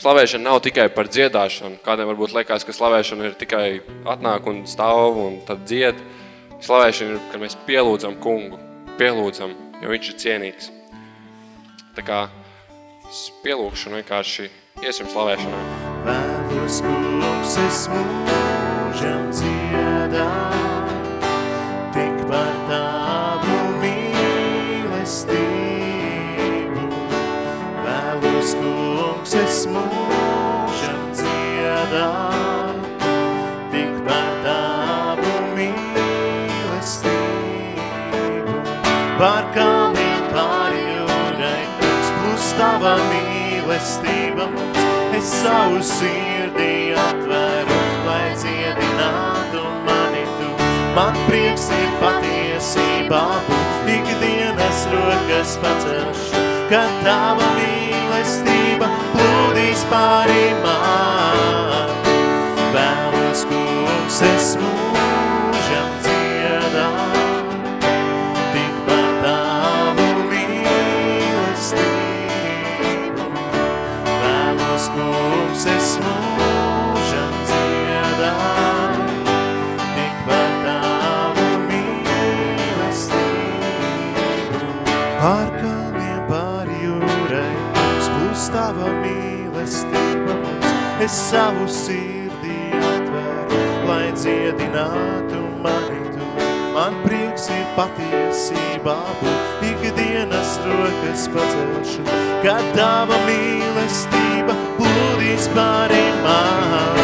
slavēšana nav tikai par dziedāšanu. Kādiem varbūt liekas, ka slavēšana ir tikai atnāk un stāv un tad dzied. Slavēšana ir, kad mēs pielūdzam kungu, pielūdzam, jo viņš ir cienīgs. Tā kā pielūkšanu vienkārši iesim slavēšanā. Vēlos kungs es mūžam dziedāt, Par kalniem pāri jūrai, plus tava mīlestība mums, es savu sirdī atveru, lai dziedinātu mani tu. Man prieks ir patiesībā ikdienas rokas pacelšu, kad tava mīlestība plūdīs pāri man. Vēlos, kungs, es Es savu sirdī atveru, lai dziedinātu mani tu. Man prieks ir patiesībā būt ikdienas rokas pacelšu, kad tava mīlestība plūdīs pāri man.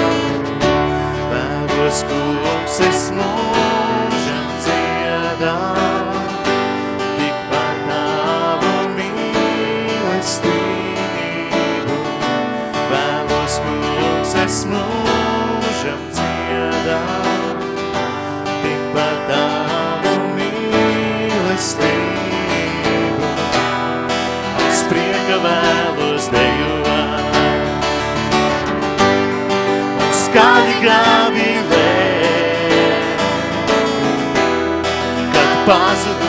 Vēlos, kungs, es mūžam как граби век, как пазуха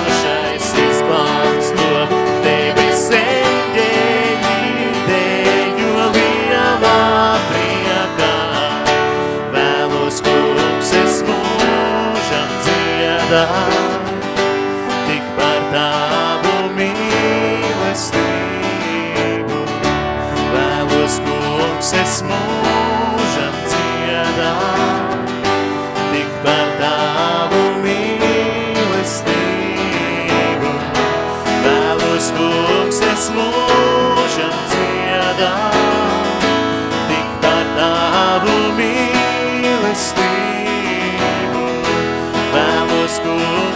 Vēlos,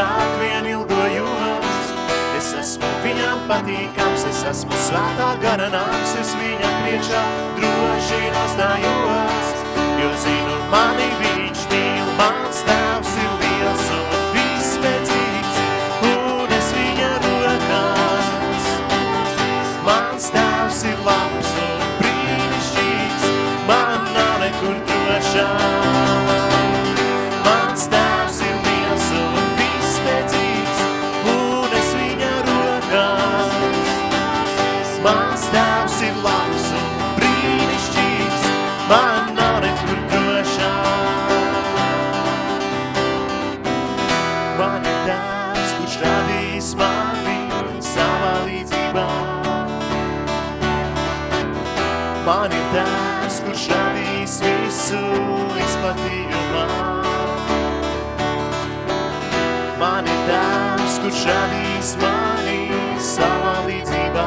kā vien ilgojos. Es esmu viņam patīkams, es esmu svētā gara nāks, es viņam priekšā droši nostājos. Jo zinu, mani viņš mīl, mans tēvs radīs mani savā līdzībā.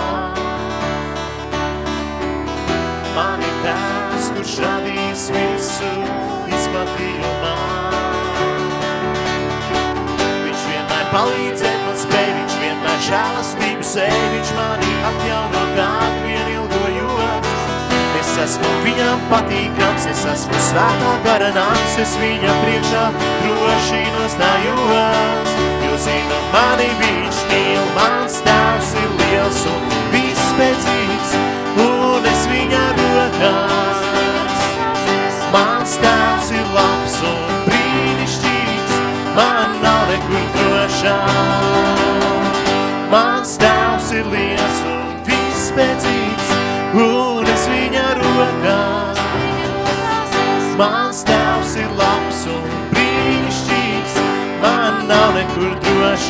Man ir tēvs, kurš radīs visu izplatījumā. Viņš vienmēr palīdzēt man spēj, viņš vienmēr žēlastību sēj, viņš mani atjauno kādu vien ilgojos. Es esmu viņam patīkams, es esmu svētā gara nāks, es viņa priekšā droši nostājos. Jo zinu, mani viņš mīl, mans tēvs ir liels un vispēcīgs, un es viņa rokās. Mans tēvs ir labs un brīnišķīgs, man nav nekur drošāk. Mans tēvs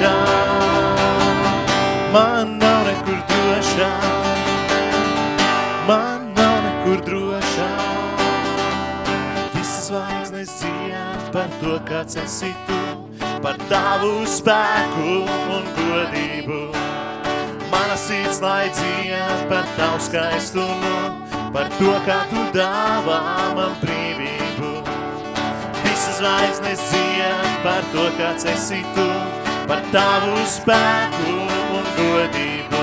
drošāk. Man nav nekur drošāk. Man nav nekur drošāk. Visas zvaigznes dzied par to, kāds esi tu, par tavu spēku un godību. Mana sirds lai dzied par tavu skaistumu, par to, kā tu dāvā man brīvību. Visas zvaigznes dzied par to, kāds esi tu, par tavu spēku un godību.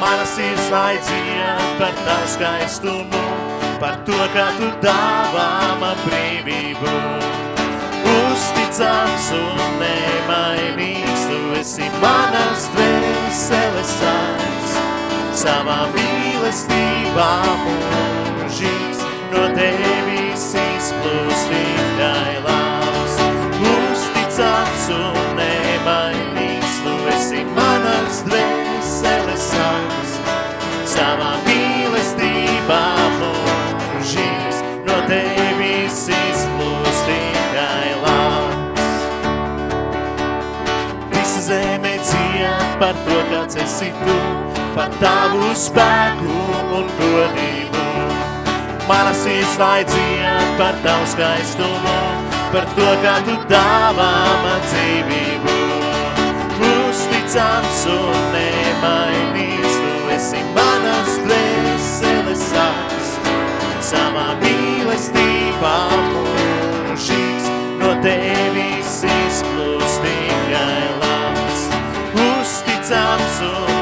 Mana sirds lai dzied par tavu skaistumu, par to, kā tu dāvā man brīvību. Uzticams un nemainīgs, tu esi manas dvēseles sāks, savā mīlestībā mūžīgs, no tevis izplūst tikai labs. Uzticams un nemainīgs, tu esi manas dvēseles sāks, savā mīlestībā mūžīgs, no tevis izplūst tikai labs. Visa zeme ciet par to, kāds esi tu, par tavu spēku un godību. Mana sirds lai dzied par tavu skaistumu, par to, kā tu dāvā man dzīvību. Uzticams un nemainīgs, tu esi manas dvēseles sāks, savā mīlestībā mūžīgs, no tevis izplūst tikai labs. Uzticams un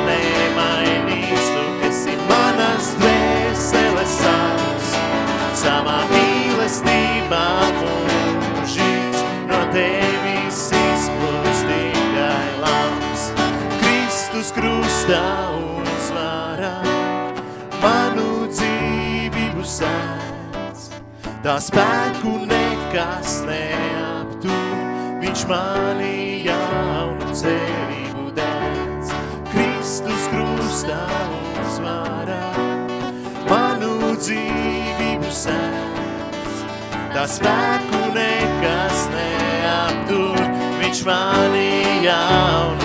krustā uzvarā, manu dzīvību sēdz, tā spēku nekas neaptur, viņš mani jaunu cerību dēdz. Kristus krustā uzvarā, manu dzīvību sēdz, tā spēku nekas neaptur, viņš mani jaunu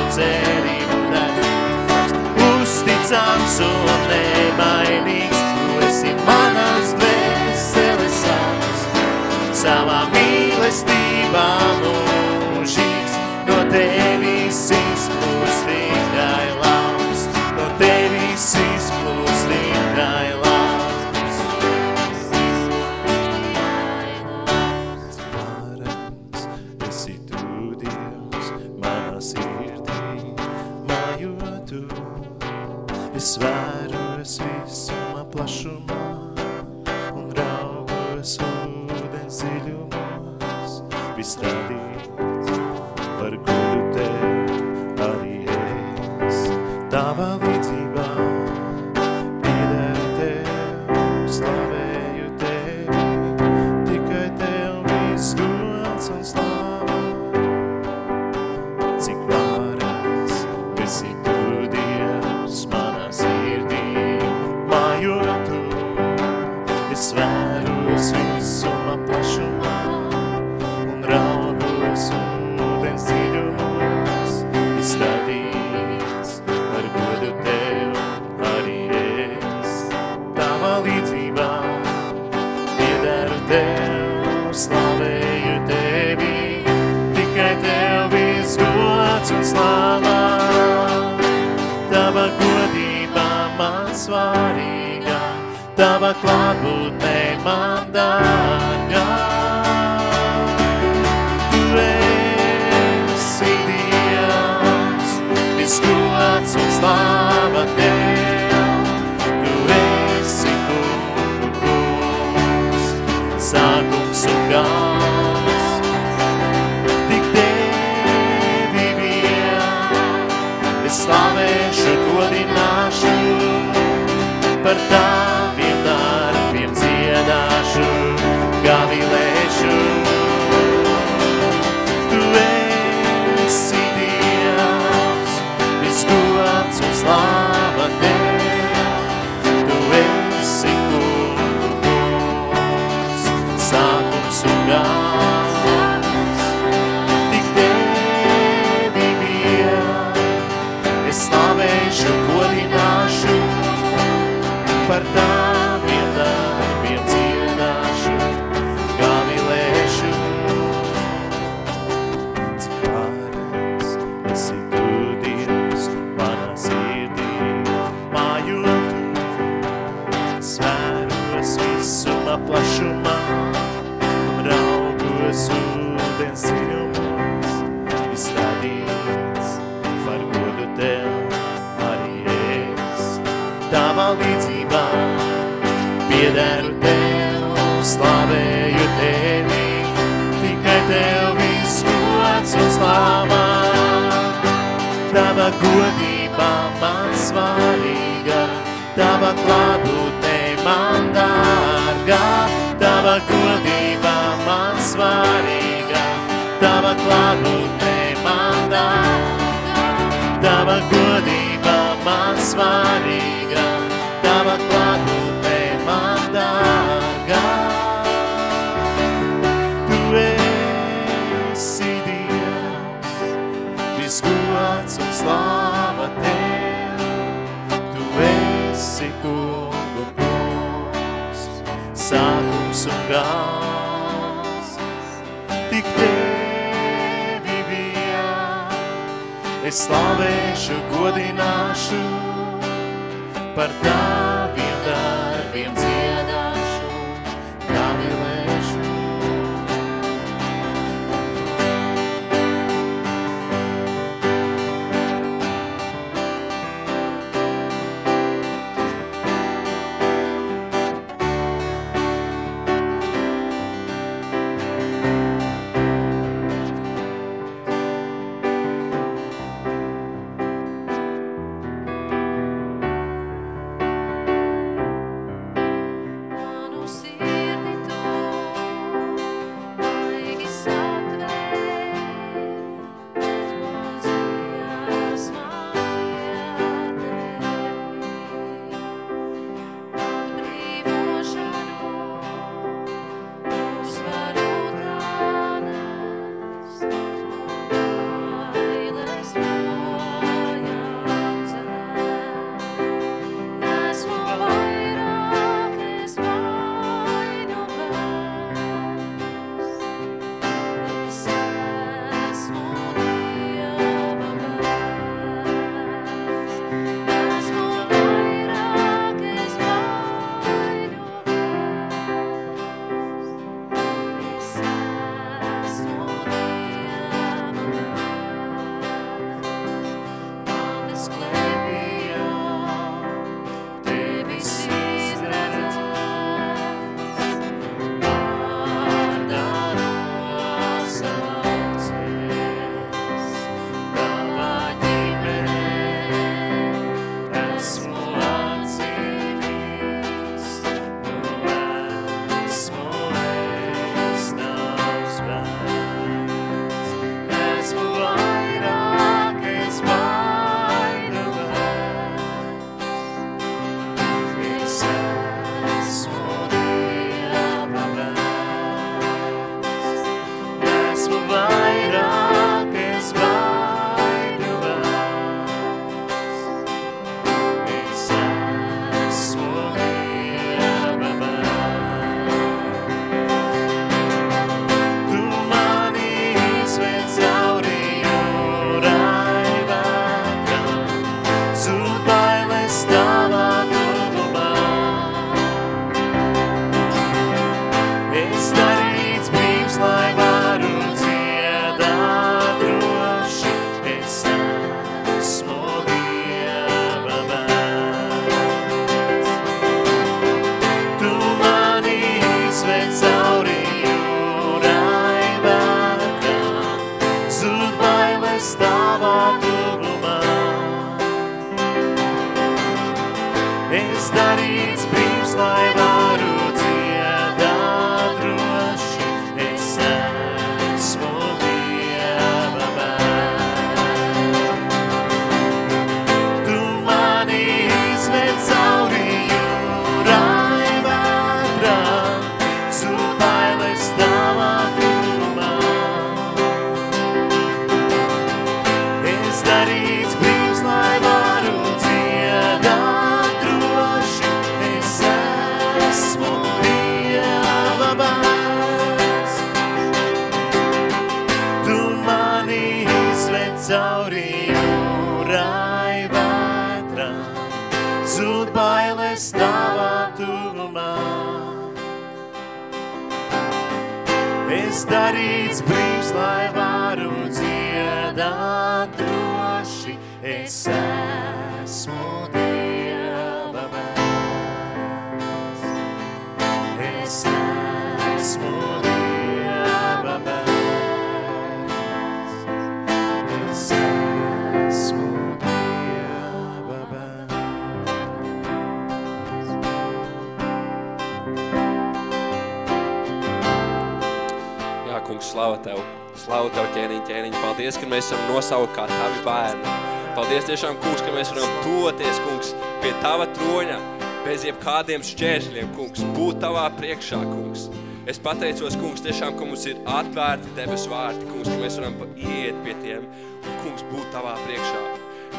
pateicos, kungs, tiešām, ka mums ir atvērti Tevis vārti, kungs, ka mēs varam ieiet pie tiem un, kungs, būt Tavā priekšā.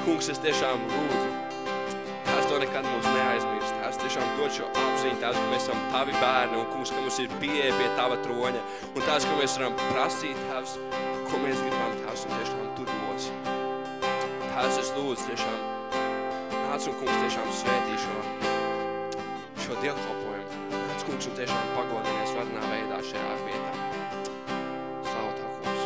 Kungs, es tiešām lūdzu, Tās to nekad mums neaizmirst. Tās tiešām dod šo apziņu, tās, ka mēs esam tavi bērni un, kungs, ka mums ir pieeja pie tava troņa. Un tās, ka mēs varam prasīt tavs, ko mēs gribam tās un tiešām tu dos. Tās es lūdzu tiešām, nāc un, kungs, tiešām svētī šo, šo dievkalpojumu. Nāc, kungs, un tiešām pagodinies varnā veidā šajā vietā. Slavu Tev, kungs.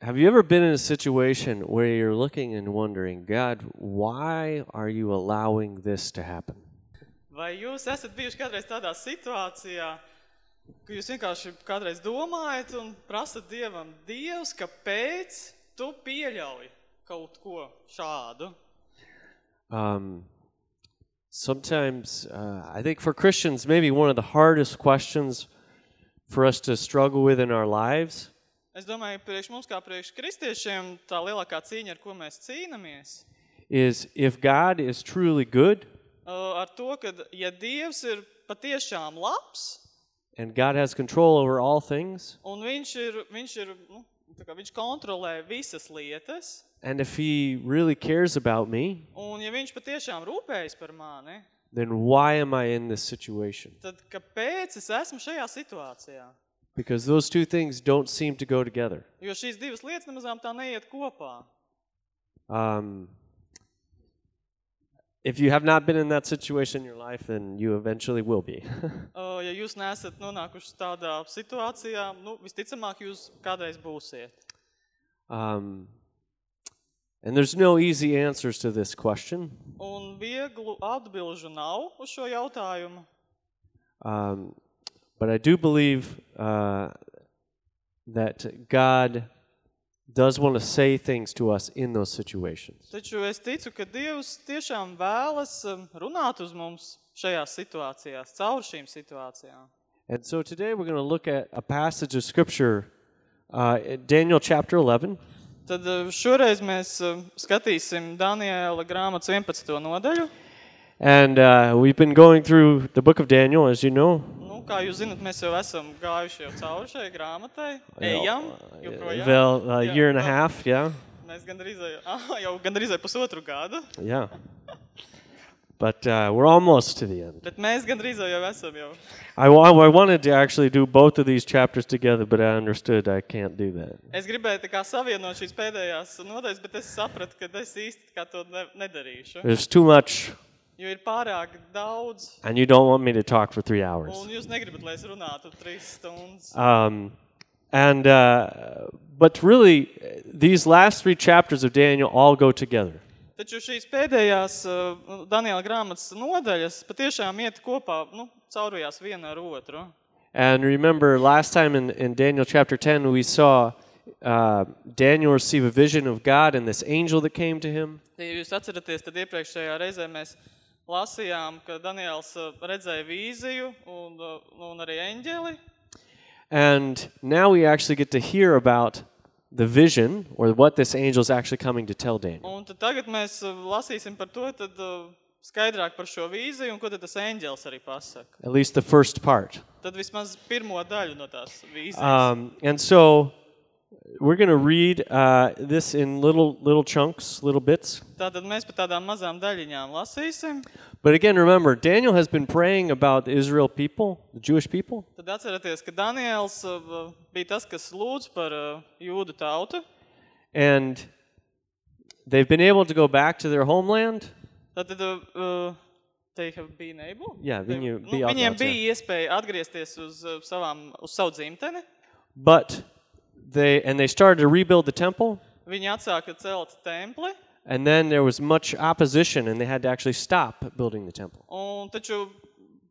Have you ever been in a situation where you're looking and wondering, God, why are you allowing this to happen? Vai jūs esat bijuši kādreiz tādā situācijā, ka jūs vienkārši kādreiz domājat un prasat Dievam, Dievs, kāpēc tu pieļauj kaut ko šādu? Um, sometimes, uh, I think for Christians, maybe one of the hardest questions for us to struggle with in our lives Es domāju, priekš mums kā priekš kristiešiem tā lielākā cīņa, ar ko mēs cīnamies, is if God is truly good uh, ar to, ka ja Dievs ir patiešām labs and God has control over all things, un viņš ir, viņš ir, nu, tā kā viņš kontrolē visas lietas, and if He really cares about me, un ja viņš patiešām rūpējas par mani, then why am I in this situation? tad kāpēc es esmu šajā situācijā? Because those two things don't seem to go together. Jo šīs divas lietas nemazām tā neiet kopā. Um, if you have not been in that situation in your life, then you eventually will be. Uh, Ja jūs neesat nonākuši tādā situācijā, nu, visticamāk jūs kādreiz būsiet. um, and there's no easy answers to this question. Un vieglu atbilžu nav uz šo jautājumu. Um, but I do believe uh, that God does want to say things to us in those situations. Taču es ticu, ka Dievs tiešām vēlas um, runāt uz mums šajās situācijās, caur šīm situācijām. And so today we're going to look at a passage of Scripture, uh, Daniel chapter 11. Tad uh, šoreiz mēs um, skatīsim Daniela grāmatas 11. nodaļu. And uh, we've been going through the book of Daniel, as you know. Nu, kā jūs zinat, mēs jau esam gājuši jau cauri šai grāmatai. Ejam, joprojām. Vēl a Jā, year and a vēl- half, yeah, Mēs gandrīz, jau- ah, jau gandrīz vai pusotru gadu, yeah. But uh, we're almost to the end. bet mēs gandrīz jau esam jau. I, I wanted to actually do both of these chapters together, but I understood I can't do that. Es gribēju tā kā savienot šīs pēdējās nodaļas, bet es sapratu, ka es īsti kā to ne, nedarīšu. There's too much, Jo ir pārāk daudz, and you don't want me to talk for three hours. un jūs negribat, lai es runātu trīs stundas. Um, and uh, but really, these last three chapters of Daniel all go together. Taču šīs pēdējās uh, Daniela grāmatas nodaļas patiešām iet kopā, nu, caurujās viena ar otru. And remember, last time in, in Daniel chapter 10, we saw uh, Daniel receive a vision of God and this angel that came to him. Ja jūs atceraties, tad iepriekšējā reizē mēs lasījām, ka Daniels uh, redzēja vīziju un, uh, un arī eņģeli. And now we actually get to hear about the vision or what this angel is actually coming to tell Daniel. Un tad tagad mēs uh, lasīsim par to tad, uh, skaidrāk par šo vīziju un ko tad tas eņģels arī pasaka. At least the first part. Tad vismaz pirmo daļu no tās vīzijas. Um, and so we're going to read uh, this in little little chunks, little bits. Tātad mēs par tādām mazām daļiņām lasīsim. But again, remember, Daniel has been praying about the Israel people, the Jewish people, Tad atcerieties, ka Daniels uh, bija tas, kas lūdz par uh, jūdu tautu. and they've been able to go back to their homeland. Tātad uh, they have been able. Jā, They- viņi nu, bija viņiem atļauts, jā. bija iespēja atgriezties uz, uh, savām, uz savu dzimteni. But they and they started to rebuild the temple, Viņi atsāka celt templi. and then there was much opposition, and they had to actually stop building the temple. Un taču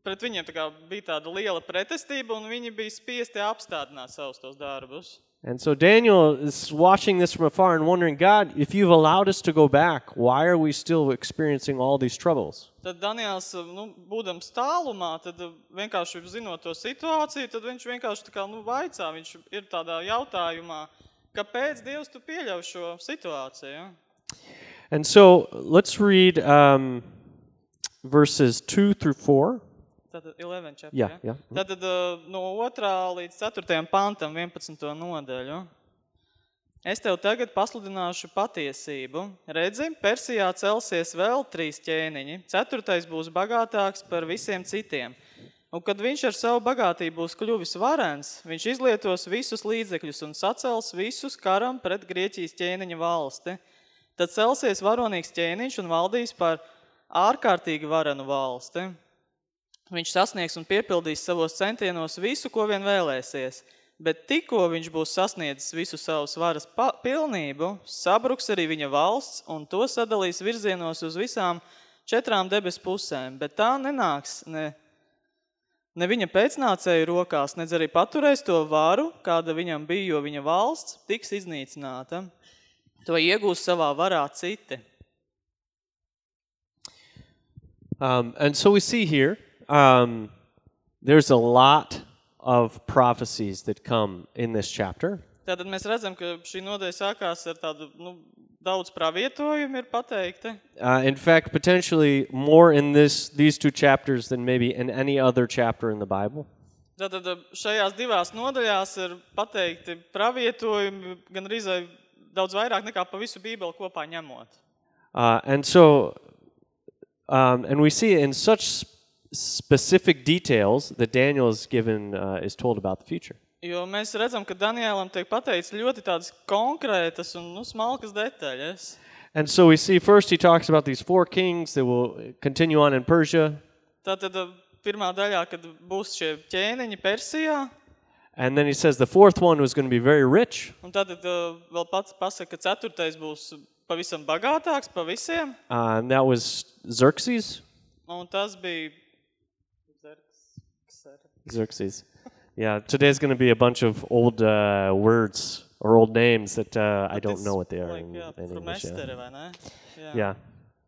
pret viņiem tā kā bija tāda liela pretestība, un viņi bija spiesti apstādināt savus tos darbus. And so Daniel is watching this from afar and wondering, God, if you've allowed us to go back, why are we still experiencing all these troubles? Tad Daniels, nu, būdams tālumā, tad vienkārši zinot to situāciju, tad viņš vienkārši tā kā, nu, vaicā, viņš ir tādā jautājumā, kāpēc Dievs tu pieļauj šo situāciju? And so let's read um, verses 2 through 4. Tātad 11 chapter, Jā, ja? jā. Tātad uh, no 2. līdz 4. pantam 11. nodaļu. Es tev tagad pasludināšu patiesību. Redzi, Persijā celsies vēl trīs ķēniņi. Ceturtais būs bagātāks par visiem citiem. Un kad viņš ar savu bagātību būs kļuvis varens, viņš izlietos visus līdzekļus un sacels visus karam pret Grieķijas ķēniņa valsti. Tad celsies varonīgs ķēniņš un valdīs par ārkārtīgi varenu valsti. Viņš sasniegs un piepildīs savos centienos visu, ko vien vēlēsies, bet tikko viņš būs sasniedzis visu savas varas pilnību, sabruks arī viņa valsts un to sadalīs virzienos uz visām četrām debes pusēm, bet tā nenāks ne, ne viņa pēcnācēju rokās, nedz arī paturēs to varu, kāda viņam bija, jo viņa valsts tiks iznīcināta. To iegūs savā varā citi. Um, and so we see here um, there's a lot of prophecies that come in this chapter. Tātad mēs redzam, ka šī nodaļa sākās ar tādu, nu, daudz pravietojumu ir pateikti. Uh, in fact, potentially more in this these two chapters than maybe in any other chapter in the Bible. Tātad šajās divās nodaļās ir pateikti pravietojumi gan arī daudz vairāk nekā pa visu bībeli kopā ņemot. Uh, and so, um, and we see in such s- specific details that Daniel is given uh, is told about the future. Jo mēs redzam, ka Danielam tiek pateikts ļoti tādas konkrētas un nu, smalkas detaļas. And so we see first he talks about these four kings that will continue on in Persia, Tātad uh, pirmā daļā, kad būs šie ķēniņi Persijā, and then he says the fourth one was going to be very rich, un tad uh, vēl pats pasaka, ka ceturtais būs pavisam bagātāks pa visiem, uh, and that was Xerxes. un tas bija... Xerxes. Yeah, today's going to be a bunch of old uh, words or old names that uh, I don't know what they are like, in, jā, in English. Yeah. Estere, vai ne? Jā. yeah.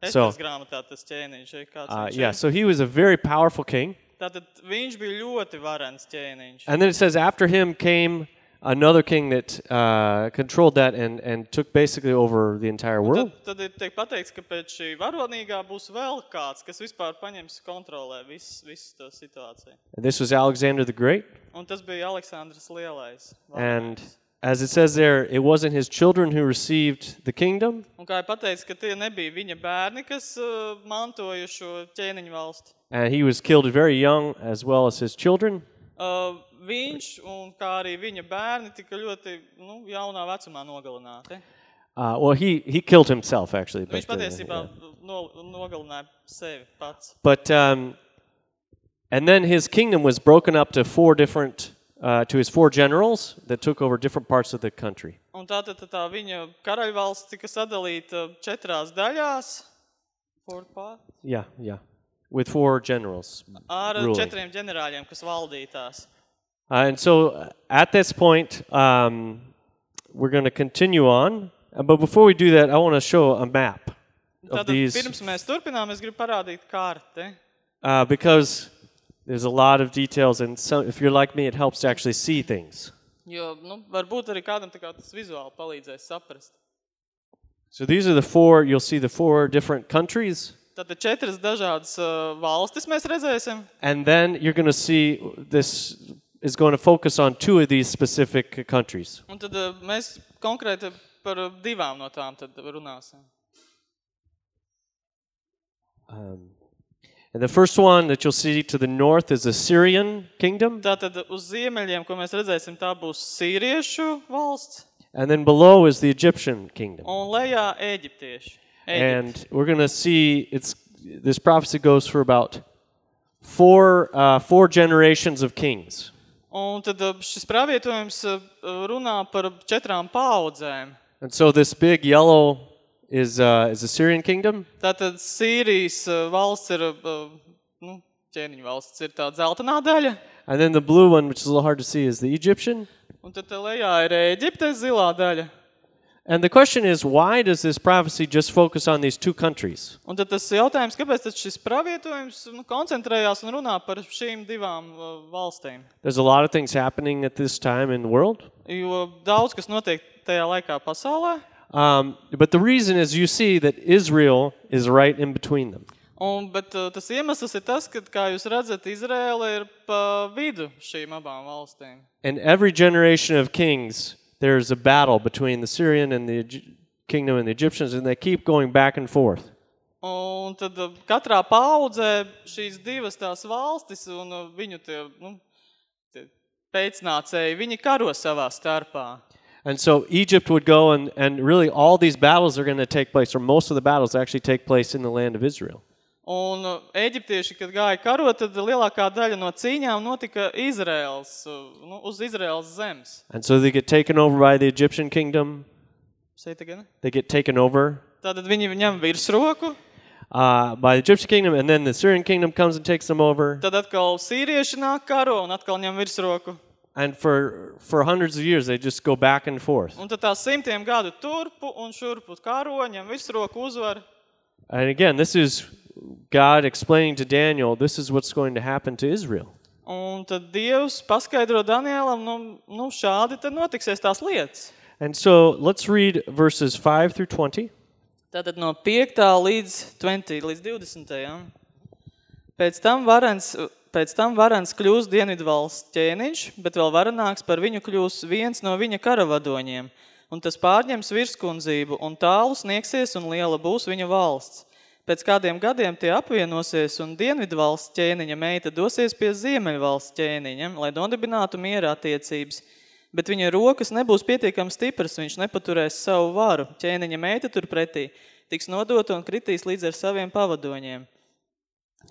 So, Esteres grāmatā tas ķēniņš ir kāds uh, yeah, so he was a very powerful king. Tātad viņš bija ļoti varens ķēniņš. And then it says after him came another king that uh, controlled that and, and took basically over the entire world. Tad, tad ir tiek pateikts, ka pēc šī varonīgā būs vēl kāds, kas vispār paņems kontrolē visu, to situāciju. And this was Alexander the Great. Un tas bija Aleksandrs Lielais. And as it says there, it wasn't his children who received the kingdom, Un kā ir pateikts, ka tie nebija viņa bērni, kas uh, mantoja šo ķēniņu valsti. and he was killed very young as well as his children. Uh, viņš un kā arī viņa bērni tika ļoti nu, jaunā vecumā nogalināti. Uh, well, he, he killed himself, actually. Viņš But, uh, patiesībā yeah. no, nogalināja sevi pats. but um, and then his kingdom was broken up to four different, uh, to his four generals that took over different parts of the country. Un tātad tā, tā viņa karaļvalsts tika sadalīta četrās daļās Four part, Yeah, yeah. With four generals. ar ruling. četriem ģenerāļiem, kas valdītās. Uh, and so uh, at this point, um, we're going to continue on. Uh, But before we do that, I want to show a map of Tātad these pirms mēs turpinām, es gribu parādīt karti. uh, because there's a lot of details, and some, if you're like me, it helps to actually see things. Jo, nu, varbūt arī kādam tā kā tas vizuāli palīdzēs saprast. So these are the four, you'll see the four different countries. Tātad četras dažādas uh, valstis mēs redzēsim. And then you're going to see this is going to focus on two of these specific countries. Un tad uh, mēs konkrēti par uh, divām no tām tad runāsim. Um, and the first one that you'll see to the north is the Syrian kingdom. Tātad uz ziemeļiem, ko mēs redzēsim, tā būs sīriešu valsts And then below is the Egyptian kingdom. un lejā eģiptieši. Eģipte. And we're going to see it's this prophecy goes for about four uh, four generations of kings. Un tad uh, šis pravietojums uh, runā par četrām paudzēm. And so this big yellow is uh, is the Syrian kingdom, Tātad Sīrijas uh, valsts ir, uh, nu, ķēniņu valsts ir tā dzeltenā daļa, and then the blue one, which is a little hard to see, is the Egyptian. un tad te lejā ir Eģipte zilā daļa. And the question is, why does this prophecy just focus on these two countries? Un tad tas jautājums, kāpēc tad šis pravietojums nu, koncentrējās un runā par šīm divām uh, valstīm? There's a lot of things happening at this time in the world. Jo daudz, kas notiek tajā laikā pasaulē, Um, but the reason is you see that Israel is right in between them. un, bet uh, tas iemesls ir tas, ka, kā jūs redzat, Izrēla ir pa vidu šīm abām valstīm. In every generation of kings, there's a battle between the Syrian and the kingdom and the Egyptians, and they keep going back and forth. Un tad uh, katrā paudzē šīs divas tās valstis un uh, viņu tie, nu, tie pēcnācēji, viņi karo savā starpā. And so Egypt would go, and, and really all these battles are going to take place, or most of the battles actually take place in the land of Israel. Un uh, eģiptieši, kad gāja karot, tad lielākā daļa no cīņām notika Izraels, uh, nu, uz Izraels zemes. And so they get taken over by the Egyptian kingdom, Seit again? they get taken over Tātad viņi ņem virsroku, uh, by the Egyptian kingdom, and then the Syrian kingdom comes and takes them over. tad atkal sīrieši nāk karo un atkal ņem virsroku. And for, for hundreds of years, they just go back and forth. Un tad tā simtiem gadu turpu un šurpu karo, ņem virsroku uzvar. And again, this is God explaining to Daniel, this is what's going to happen to Israel. Un tad Dievs paskaidro Danielam, nu, nu šādi tad notiksies tās lietas. And so let's read verses 5 through 20. Tātad no 5. līdz 20, līdz 20. Ja? Pēc tam varens, pēc tam varens kļūs dienvidu valsts ķēniņš, bet vēl varenāks par viņu kļūs viens no viņa karavadoņiem. Un tas pārņems virskundzību, un tālu sniegsies, un liela būs viņa valsts. Pēc kādiem gadiem tie apvienosies, un dienvidu valsts ķēniņa meita dosies pie ziemeļu valsts ķēniņa, lai nodibinātu miera attiecības. Bet viņa rokas nebūs pietiekami stipras, viņš nepaturēs savu varu. Ķēniņa meita turpretī tiks nodota un kritīs līdz ar saviem pavadoņiem.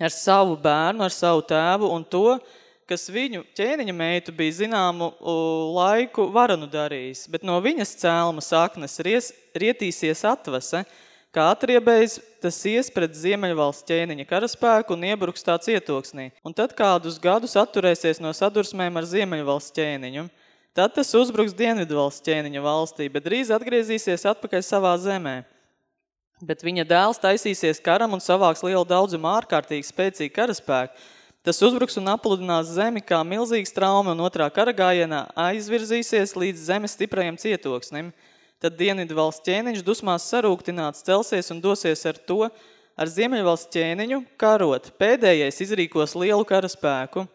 Ar savu bērnu, ar savu tēvu un to, kas viņu ķēniņa meitu bija zināmu laiku varanu darījis. Bet no viņas cēlma saknes ries, rietīsies atvase, kā atriebējis tas ies pret Ziemeļvalsts ķēniņa karaspēku un iebruks tā cietoksnī. Un tad kādus gadus atturēsies no sadursmēm ar Ziemeļvalsts ķēniņu. Tad tas uzbruks Dienvidvalsts ķēniņa valstī, bet drīz atgriezīsies atpakaļ savā zemē. Bet viņa dēls taisīsies karam un savāks lielu daudzumu ārkārtīgi spēcīgu karaspēku. Tas uzbruks un apludinās zemi kā milzīgs trauma un otrā karagājienā aizvirzīsies līdz zemes stiprajam cietoksnim. Tad dienvidu valsts ķēniņš dusmās sarūktināts celsies un dosies ar to, ar ziemeļvalsts ķēniņu karot. Pēdējais izrīkos lielu karaspēku,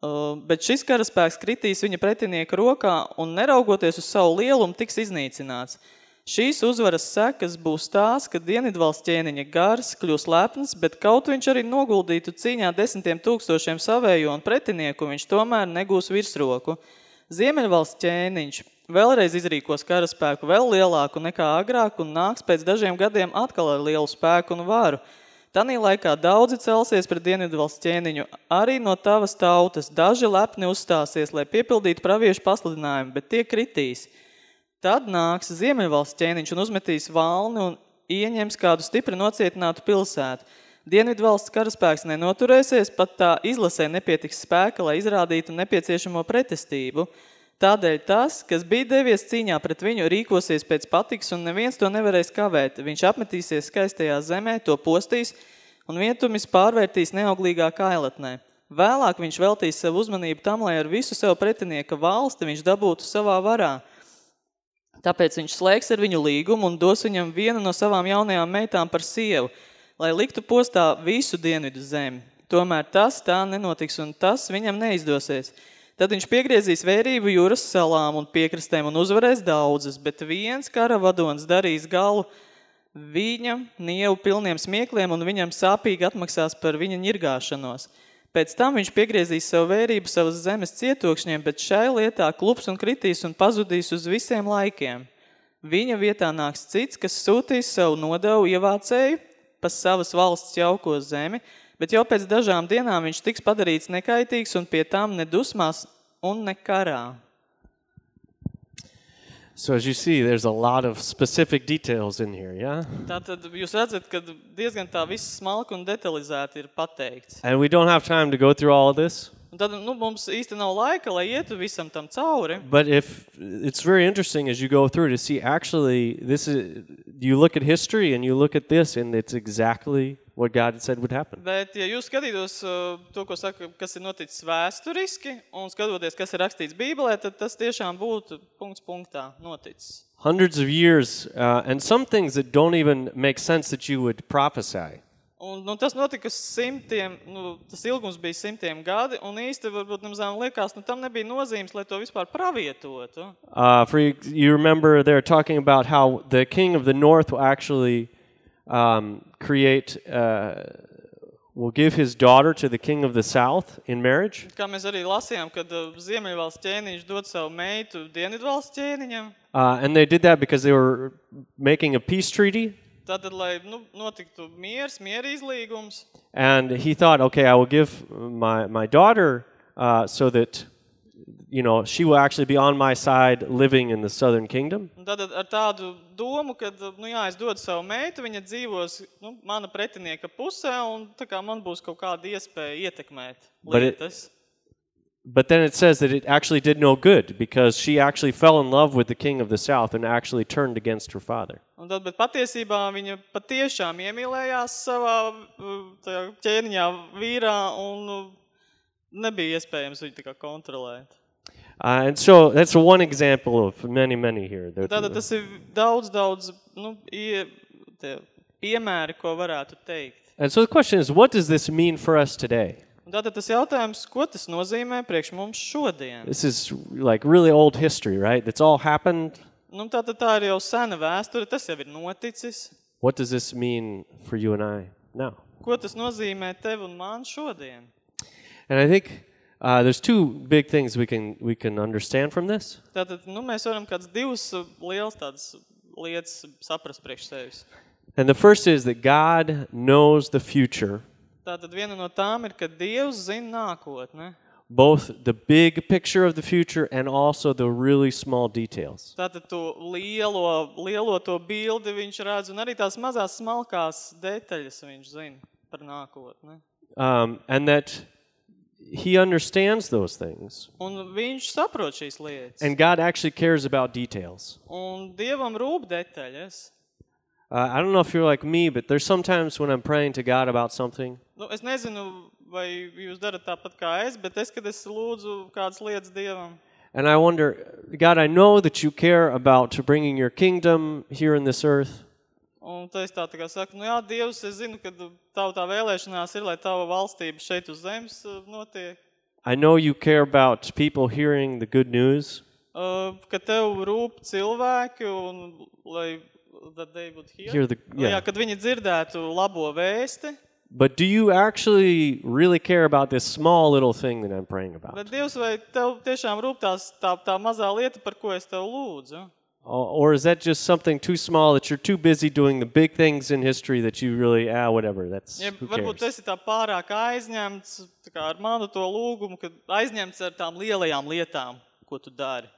Uh, bet šis karaspēks kritīs viņa pretinieka rokā un neraugoties uz savu lielumu tiks iznīcināts. Šīs uzvaras sekas būs tās, ka Dienvidvalsts ķēniņa gars kļūs lepns, bet kaut viņš arī noguldītu cīņā desmitiem tūkstošiem savējo un pretinieku, viņš tomēr negūs virsroku. Ziemeļvalsts ķēniņš vēlreiz izrīkos karaspēku vēl lielāku nekā agrāk un nāks pēc dažiem gadiem atkal ar lielu spēku un varu. Tanī laikā daudzi celsies pret Dienvidvalsts ķēniņu, arī no tavas tautas. Daži lepni uzstāsies, lai piepildītu praviešu pasludinājumu, bet tie kritīs. Tad nāks Ziemeļvalsts ķēniņš un uzmetīs valni un ieņems kādu stipri nocietinātu pilsētu. Dienvidvalsts karaspēks nenoturēsies, pat tā izlasē nepietiks spēka, lai izrādītu nepieciešamo pretestību. Tādēļ tas, kas bija devies cīņā pret viņu, rīkosies pēc patiks, un neviens to nevarēs kavēt. Viņš apmetīsies skaistajā zemē, to postīs, un vietumis pārvērtīs neauglīgā kailatnē. Vēlāk viņš veltīs savu uzmanību tam, lai ar visu sev pretinieka valsti viņš dabūtu savā varā. Tāpēc viņš slēgs ar viņu līgumu un dos viņam vienu no savām jaunajām meitām par sievu, lai liktu postā visu dienvidu zemi. Tomēr tas tā nenotiks un tas viņam neizdosies – Tad viņš piegriezīs vērību jūras salām un piekrastēm un uzvarēs daudzas, bet viens kara vadonis darīs galu viņa nievu pilniem smiekliem un viņam sāpīgi atmaksās par viņa ņirgāšanos. Pēc tam viņš piegriezīs savu vērību savas zemes cietokšņiem, bet šai lietā klups un kritīs un pazudīs uz visiem laikiem. Viņa vietā nāks cits, kas sūtīs savu nodevu ievācēju pa savas valsts jauko zemi – bet jau pēc dažām dienām viņš tiks padarīts nekaitīgs un pie tām nedusmās un nekarā. So as you see, there's a lot of specific details in here, yeah? Tātad jūs redzat, ka diezgan tā viss smalki un detalizēti ir pateikts. And we don't have time to go through all of this. Un tad nu, mums īsti nav laika, lai ietu visam tam cauri. But if it's very interesting as you go through to see actually this is you look at history and you look at this and it's exactly what God said would happen. Bet, ja jūs skatītos uh, to, ko saka, kas ir noticis vēsturiski, un skatoties, kas ir rakstīts Bībelē, tad tas tiešām būtu punkts punktā noticis. Hundreds of years, uh, and some things that don't even make sense that you would prophesy. Un, nu, tas notika simtiem, nu, tas ilgums bija simtiem gadi, un īsti varbūt nemazām liekas, nu, tam nebija nozīmes, lai to vispār pravietotu. Uh, for you, you remember they're talking about how the king of the north will actually um, create, uh, will give his daughter to the king of the south in marriage. Kā mēs arī lasījām, kad uh, Ziemeļvalsts ķēniņš dod savu meitu Dienvidvalsts ķēniņam. Uh, and they did that because they were making a peace treaty. Tātad, lai nu, notiktu miers, miera izlīgums. And he thought, okay, I will give my, my daughter uh, so that you know, she will actually be on my side living in the southern kingdom. Un tad ar tādu domu, ka, nu jā, es dodu savu meitu, viņa dzīvos, nu, mana pretinieka pusē, un tā kā man būs kaut kāda iespēja ietekmēt lietas. But, it, but then it says that it actually did no good because she actually fell in love with the king of the south and actually turned against her father. Un tad, bet patiesībā viņa patiešām iemīlējās savā uh, ķēniņā vīrā un uh, nebija iespējams viņu tā kā kontrolēt. Uh, and so that's one example of many, many here. Tātad uh, tas ir daudz, daudz nu, ie, tie, piemēri, ko varētu teikt. And so the question is, what does this mean for us today? Tātad tas jautājums, ko tas nozīmē priekš mums šodien? This is like really old history, right? It's all happened. Nu, tātad tā ir jau sena vēsture, tas jau ir noticis. What does this mean for you and I now? Ko tas nozīmē tev un man šodien? And I think Uh, there's two big things we can we can understand from this. Tātad, nu, mēs varam kāds divas liels tādas lietas saprast priekš sevis. And the first is that God knows the future. Tātad viena no tām ir, ka Dievs zina nākotne. Both the big picture of the future and also the really small details. Tātad to lielo, lielo to bildi viņš redz, un arī tās mazās smalkās detaļas viņš zina par nākotni. Um, and that he understands those things. Un viņš saprot šīs lietas. And God actually cares about details. Un Dievam rūp detaļas. Uh, I don't know if you're like me, but there's sometimes when I'm praying to God about something. Nu, es nezinu, vai jūs darat tāpat kā es, bet es, kad es lūdzu kādas lietas Dievam. And I wonder, God, I know that you care about bringing your kingdom here in this earth. Un tā es tā, tā kā saku, nu jā, Dievs, es zinu, ka tavu tā vēlēšanās ir, lai tava valstība šeit uz zemes uh, notiek. I know you care about people hearing the good news. Uh, ka tev rūp cilvēki un lai that they would hear. Hear the, yeah. Jā, kad viņi dzirdētu labo vēsti. But do you actually really care about this small little thing that I'm praying about? Bet Dievs, vai tev tiešām rūp tās, tā, tā mazā lieta, par ko es tev lūdzu? Or is that just something too small that you're too busy doing the big things in history that you really, ah, whatever, that's, ja, who varbūt cares? esi tā pārāk aizņemts tā kā ar manu to lūgumu, kad aizņemts ar tām lielajām lietām, ko tu dari.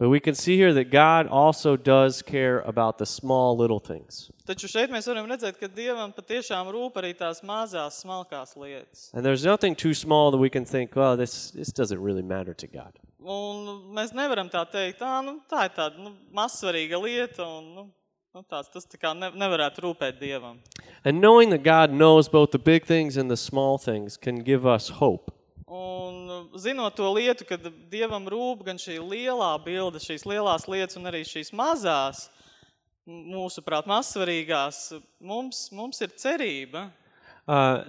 But we can see here that God also does care about the small little things. Taču šeit mēs varam redzēt, ka Dievam patiešām rūp arī tās mazās, smalkās lietas. And there's nothing too small that we can think, well, this, this doesn't really matter to God. Un mēs nevaram tā teikt, nu, tā ir tāda nu, mazsvarīga lieta, un nu, nu, tāds, tas tā kā ne, nevarētu rūpēt Dievam. And knowing that God knows both the big things and the small things can give us hope. Zinot to lietu, ka Dievam rūp gan šī lielā bilde, šīs lielās lietas un arī šīs mazās, mūsuprāt, mazsvarīgās, mums, mums ir cerība. Uh,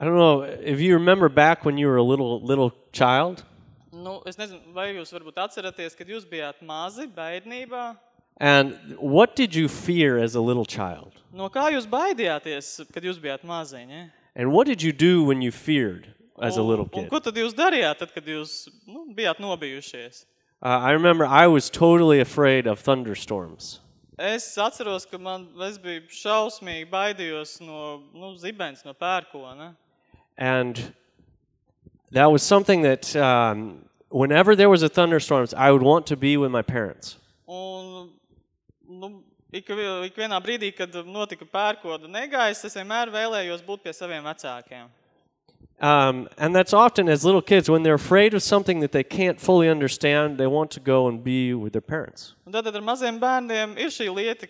I don't know if you remember back when you were a little little child, Nu, es nezinu, vai jūs varbūt atceraties, kad jūs bijāt mazi, bērnībā. and what did you fear as a little child? No kā jūs baidījāties, kad jūs bijāt maziņi? And what did you do when you feared as a little Un, un kid? ko tad jūs darījāt, tad, kad jūs nu, bijāt nobijušies? Uh, I remember I was totally afraid of thunderstorms. Es atceros, ka man, es biju šausmīgi baidījos no nu, zibens, no pērkona. And that was something that um, whenever there was a thunderstorm, I would want to be with my parents. Un, nu, ik, vi- ik vienā brīdī, kad notika pērkoda negaiss, es vienmēr vēlējos būt pie saviem vecākiem. Um, and that's often as little kids, when they're afraid of something that they can't fully understand, they want to go and be with their parents. Un tad ar maziem bērniem ir šī lieta,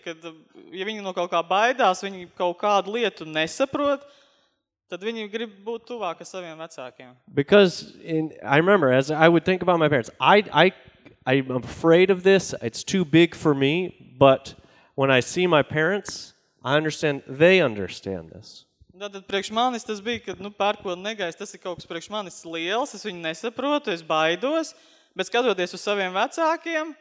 ja viņi no kaut kā baidās, viņi kaut kādu lietu nesaprot, tad viņi grib būt tuvāk saviem vecākiem. Because in, I remember, as I would think about my parents, I, I, I'm afraid of this. It's too big for me. But when I see my parents, I understand they understand this. Un Tad priekš manis tas bija, ka nu, pērkoda negaiss, tas ir kaut kas priekš manis liels, es viņu nesaprotu, es baidos, bet skatoties uz saviem vecākiem,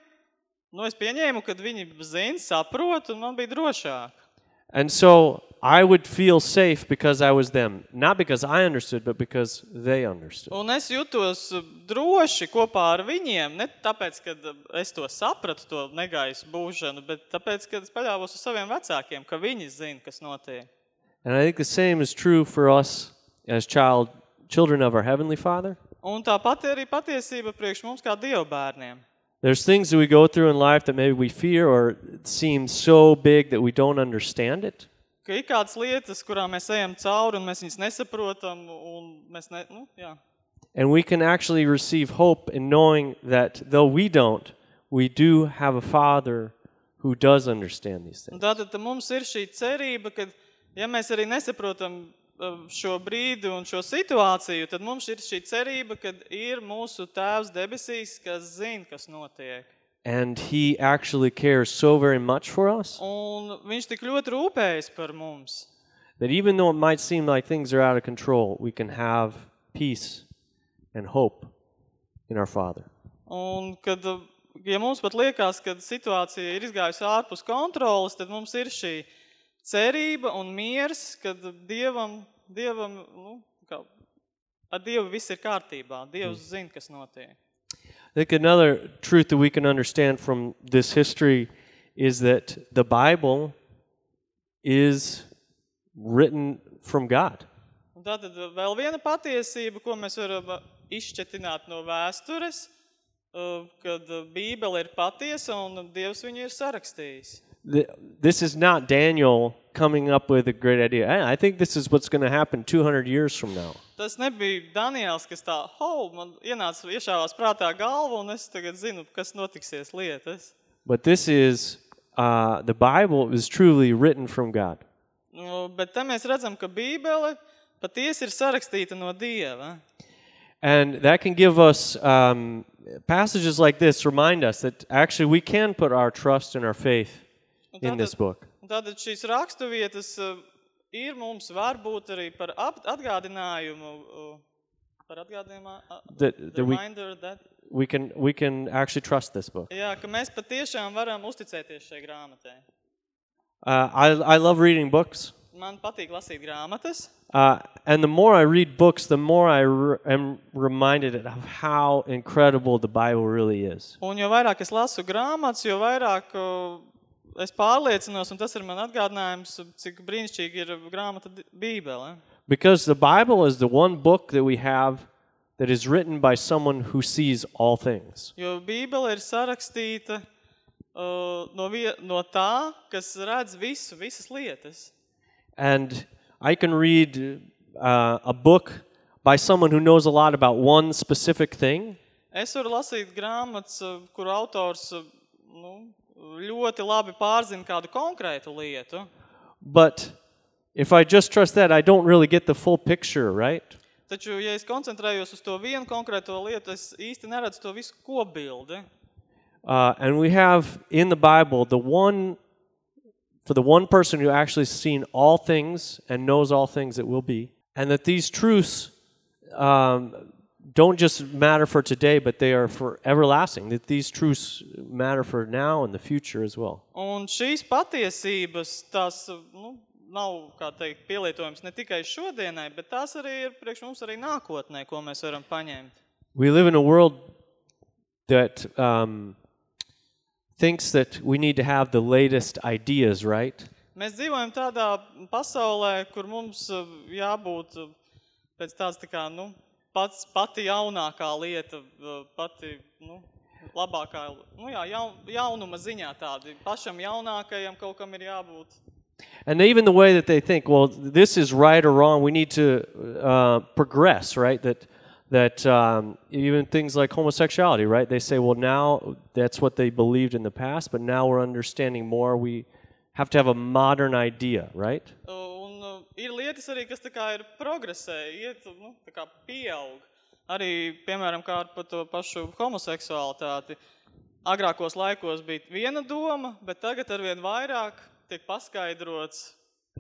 nu, es pieņēmu, ka viņi zina, saprot, un man bija drošāk. And so I would feel safe because I was them. Not because I understood, but because they understood. Un es jutos uh, droši kopā ar viņiem, ne tāpēc, ka uh, es to sapratu, to negaisu būšanu, bet tāpēc, ka es paļāvos uz saviem vecākiem, ka viņi zina, kas notiek. And I think the same is true for us as child, children of our Heavenly Father. Un tāpat ir arī patiesība priekš mums kā Dieva bērniem. There's things that we go through in life that maybe we fear or it seems so big that we don't understand it. Ka ir kādas lietas, kurām mēs ejam cauri un mēs viņas nesaprotam, un mēs ne, nu, jā. And we can actually receive hope in knowing that though we don't, we do have a Father who does understand these Un things. tātad tā mums ir šī cerība, ka, ja mēs arī nesaprotam uh, šo brīdi un šo situāciju, tad mums ir šī cerība, ka ir mūsu Tēvs debesīs, kas zina, kas notiek. And He actually cares so very much for us Un viņš tik ļoti rūpējas par mums. that even though it might seem like things are out of control, we can have peace and hope in our Father. Un kad, uh, ja mums pat liekas, ka situācija ir izgājusi ārpus kontrolas, tad mums ir šī cerība un miers, kad Dievam, Dievam nu, kā, ar Dievu viss ir kārtībā. Dievs zina, kas notiek. I think another truth that we can understand from this history is that the Bible is written from God. Un tātad vēl viena patiesība, ko mēs varam uh, izšķetināt no vēstures, uh, kad uh, Bībele ir patiesa un Dievs viņu ir sarakstījis. Th- This is not Daniel coming up with a great idea. I I think this is what's going to happen 200 years from now. Tas nebija Daniels, kas tā, ho, man ienāca iešāvās prātā galva un es tagad zinu, kas notiksies lietas. But this is, uh, the Bible is truly written from God. Nu, bet te mēs redzam, ka Bībele patiesi ir sarakstīta no Dieva. And that can give us um, passages like this remind us that actually we can put our trust and our faith Un in this book. un tātad šīs raksturvietas uh, ir mums varbūt arī par ap- atgādinājumu, uh, par atgādinājumu, uh, That, the that we, reminder that, we, can, we can actually trust this book. jā, ka mēs patiešām varam uzticēties šai grāmatai. Uh, I, I love reading books. Man patīk lasīt grāmatas, Uh, and the more I read books, the more I re- am reminded of how incredible the Bible really is. un jo vairāk es lasu grāmatas, jo vairāk uh, es pārliecinos, un tas ir man atgādinājums, cik brīnišķīgi ir grāmata Di- Bībele. Because the Bible is the one book that we have that is written by someone who sees all things. Jo Bībele ir sarakstīta uh, no, vie, no tā, kas redz visu, visas lietas. And I can read uh, a book by someone who knows a lot about one specific thing, Es varu lasīt grāmatas, eh, kur autors eh, nu, ļoti labi pārzina kādu konkrētu lietu. But if I just trust that, I don't really get the full picture, right? Taču, ja es koncentrējos uz to vienu konkrēto lietu, es īsti neredzu to visu kopbildi. Uh, and we have in the Bible the one, for the one person who actually seen all things and knows all things that will be, and that these truths um, don't just matter for today, but they are for everlasting, that these truths matter for now and the future as well. Un šīs patiesības, tās nu, nav, kā teikt, pielietojums ne tikai šodienai, bet tās arī ir priekš mums arī nākotnē, ko mēs varam paņemt. We live in a world that um, thinks that we need to have the latest ideas, right? Mēs dzīvojam tādā pasaulē, kur mums uh, jābūt uh, pēc tāds tā kā, nu, pats, pati jaunākā lieta, uh, pati, nu, labākā, nu jā, jaun, jaunuma ziņā tādi. Pašam jaunākajam kaut kam ir jābūt. And even the way that they think, well, this is right or wrong, we need to uh, progress, right? That that um, even things like homosexuality, right? They say, well, now that's what they believed in the past, but now we're understanding more. We have to have a modern idea, right? Uh, ir lietas arī, kas tā kā ir progresē, iet, nu, tā kā pieaug. Arī, piemēram, kā ar par to pašu homoseksualitāti. Agrākos laikos bija viena doma, bet tagad arvien vairāk tiek paskaidrots,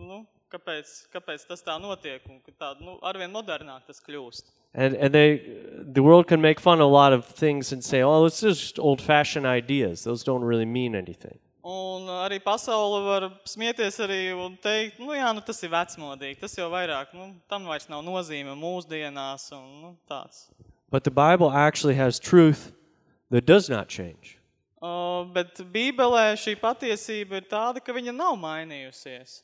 nu, kāpēc, kāpēc tas tā notiek un ka tā, nu, arvien modernāk tas kļūst. And, and they, the world can make fun of a lot of things and say, oh, it's just old-fashioned ideas. Those don't really mean anything. Un arī pasaule var smieties arī un teikt, nu jā, nu tas ir vecmodīgi, tas jau vairāk, nu, tam vairs nav nozīme mūsdienās un nu, tāds. But the Bible actually has truth that does not change. Uh, bet Bībelē šī patiesība ir tāda, ka viņa nav mainījusies.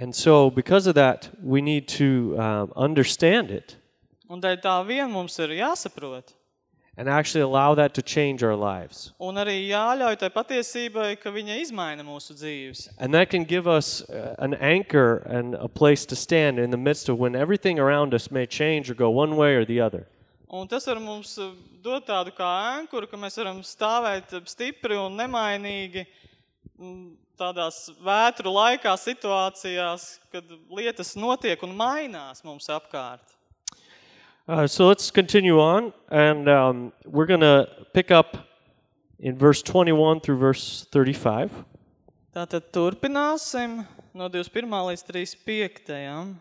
And so, because of that, we need to um, understand it Un dēļ tā vien mums ir jāsaprot. And actually allow that to change our lives. Un arī jāļauj tai patiesībai, ka viņa izmaina mūsu dzīves. And that can give us uh, an anchor and a place to stand in the midst of when everything around us may change or go one way or the other. Un tas var mums uh, dot tādu kā ēnkuru, ka mēs varam stāvēt uh, stipri un nemainīgi mm, tādās vētru laikā situācijās, kad lietas notiek un mainās mums apkārt. Uh, so let's continue on, and um, we're going to pick up in verse 21 through verse 35. Tātad turpināsim no 21. līdz 35.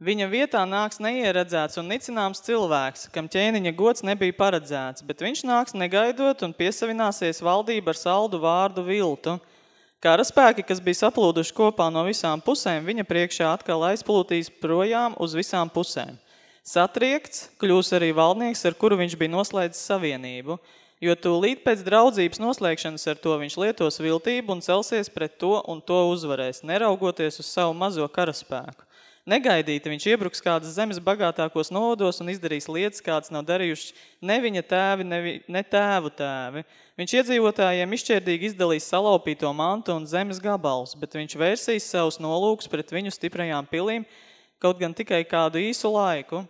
Viņa vietā nāks neieredzēts un nicināms cilvēks, kam ķēniņa gods nebija paredzēts, bet viņš nāks negaidot un piesavināsies valdību ar saldu vārdu viltu. Karaspēki, kas bija saplūduši kopā no visām pusēm, viņa priekšā atkal aizplūtīs projām uz visām pusēm. Satriekts kļūs arī valdnieks, ar kuru viņš bija noslēdzis savienību, jo tūlīt pēc draudzības noslēgšanas ar to viņš lietos viltību un celsies pret to un to uzvarēs, neraugoties uz savu mazo karaspēku. Negaidīti viņš iebruks kādas zemes bagātākos novados un izdarīs lietas, kādas nav darījuši ne viņa tēvi, ne, vi, ne tēvu tēvi. Viņš iedzīvotājiem izšķērdīgi izdalīs salaupīto mantu un zemes gabalus, bet viņš vērsīs savus nolūkus pret viņu stiprajām pilīm, kaut gan tikai kādu īsu laiku.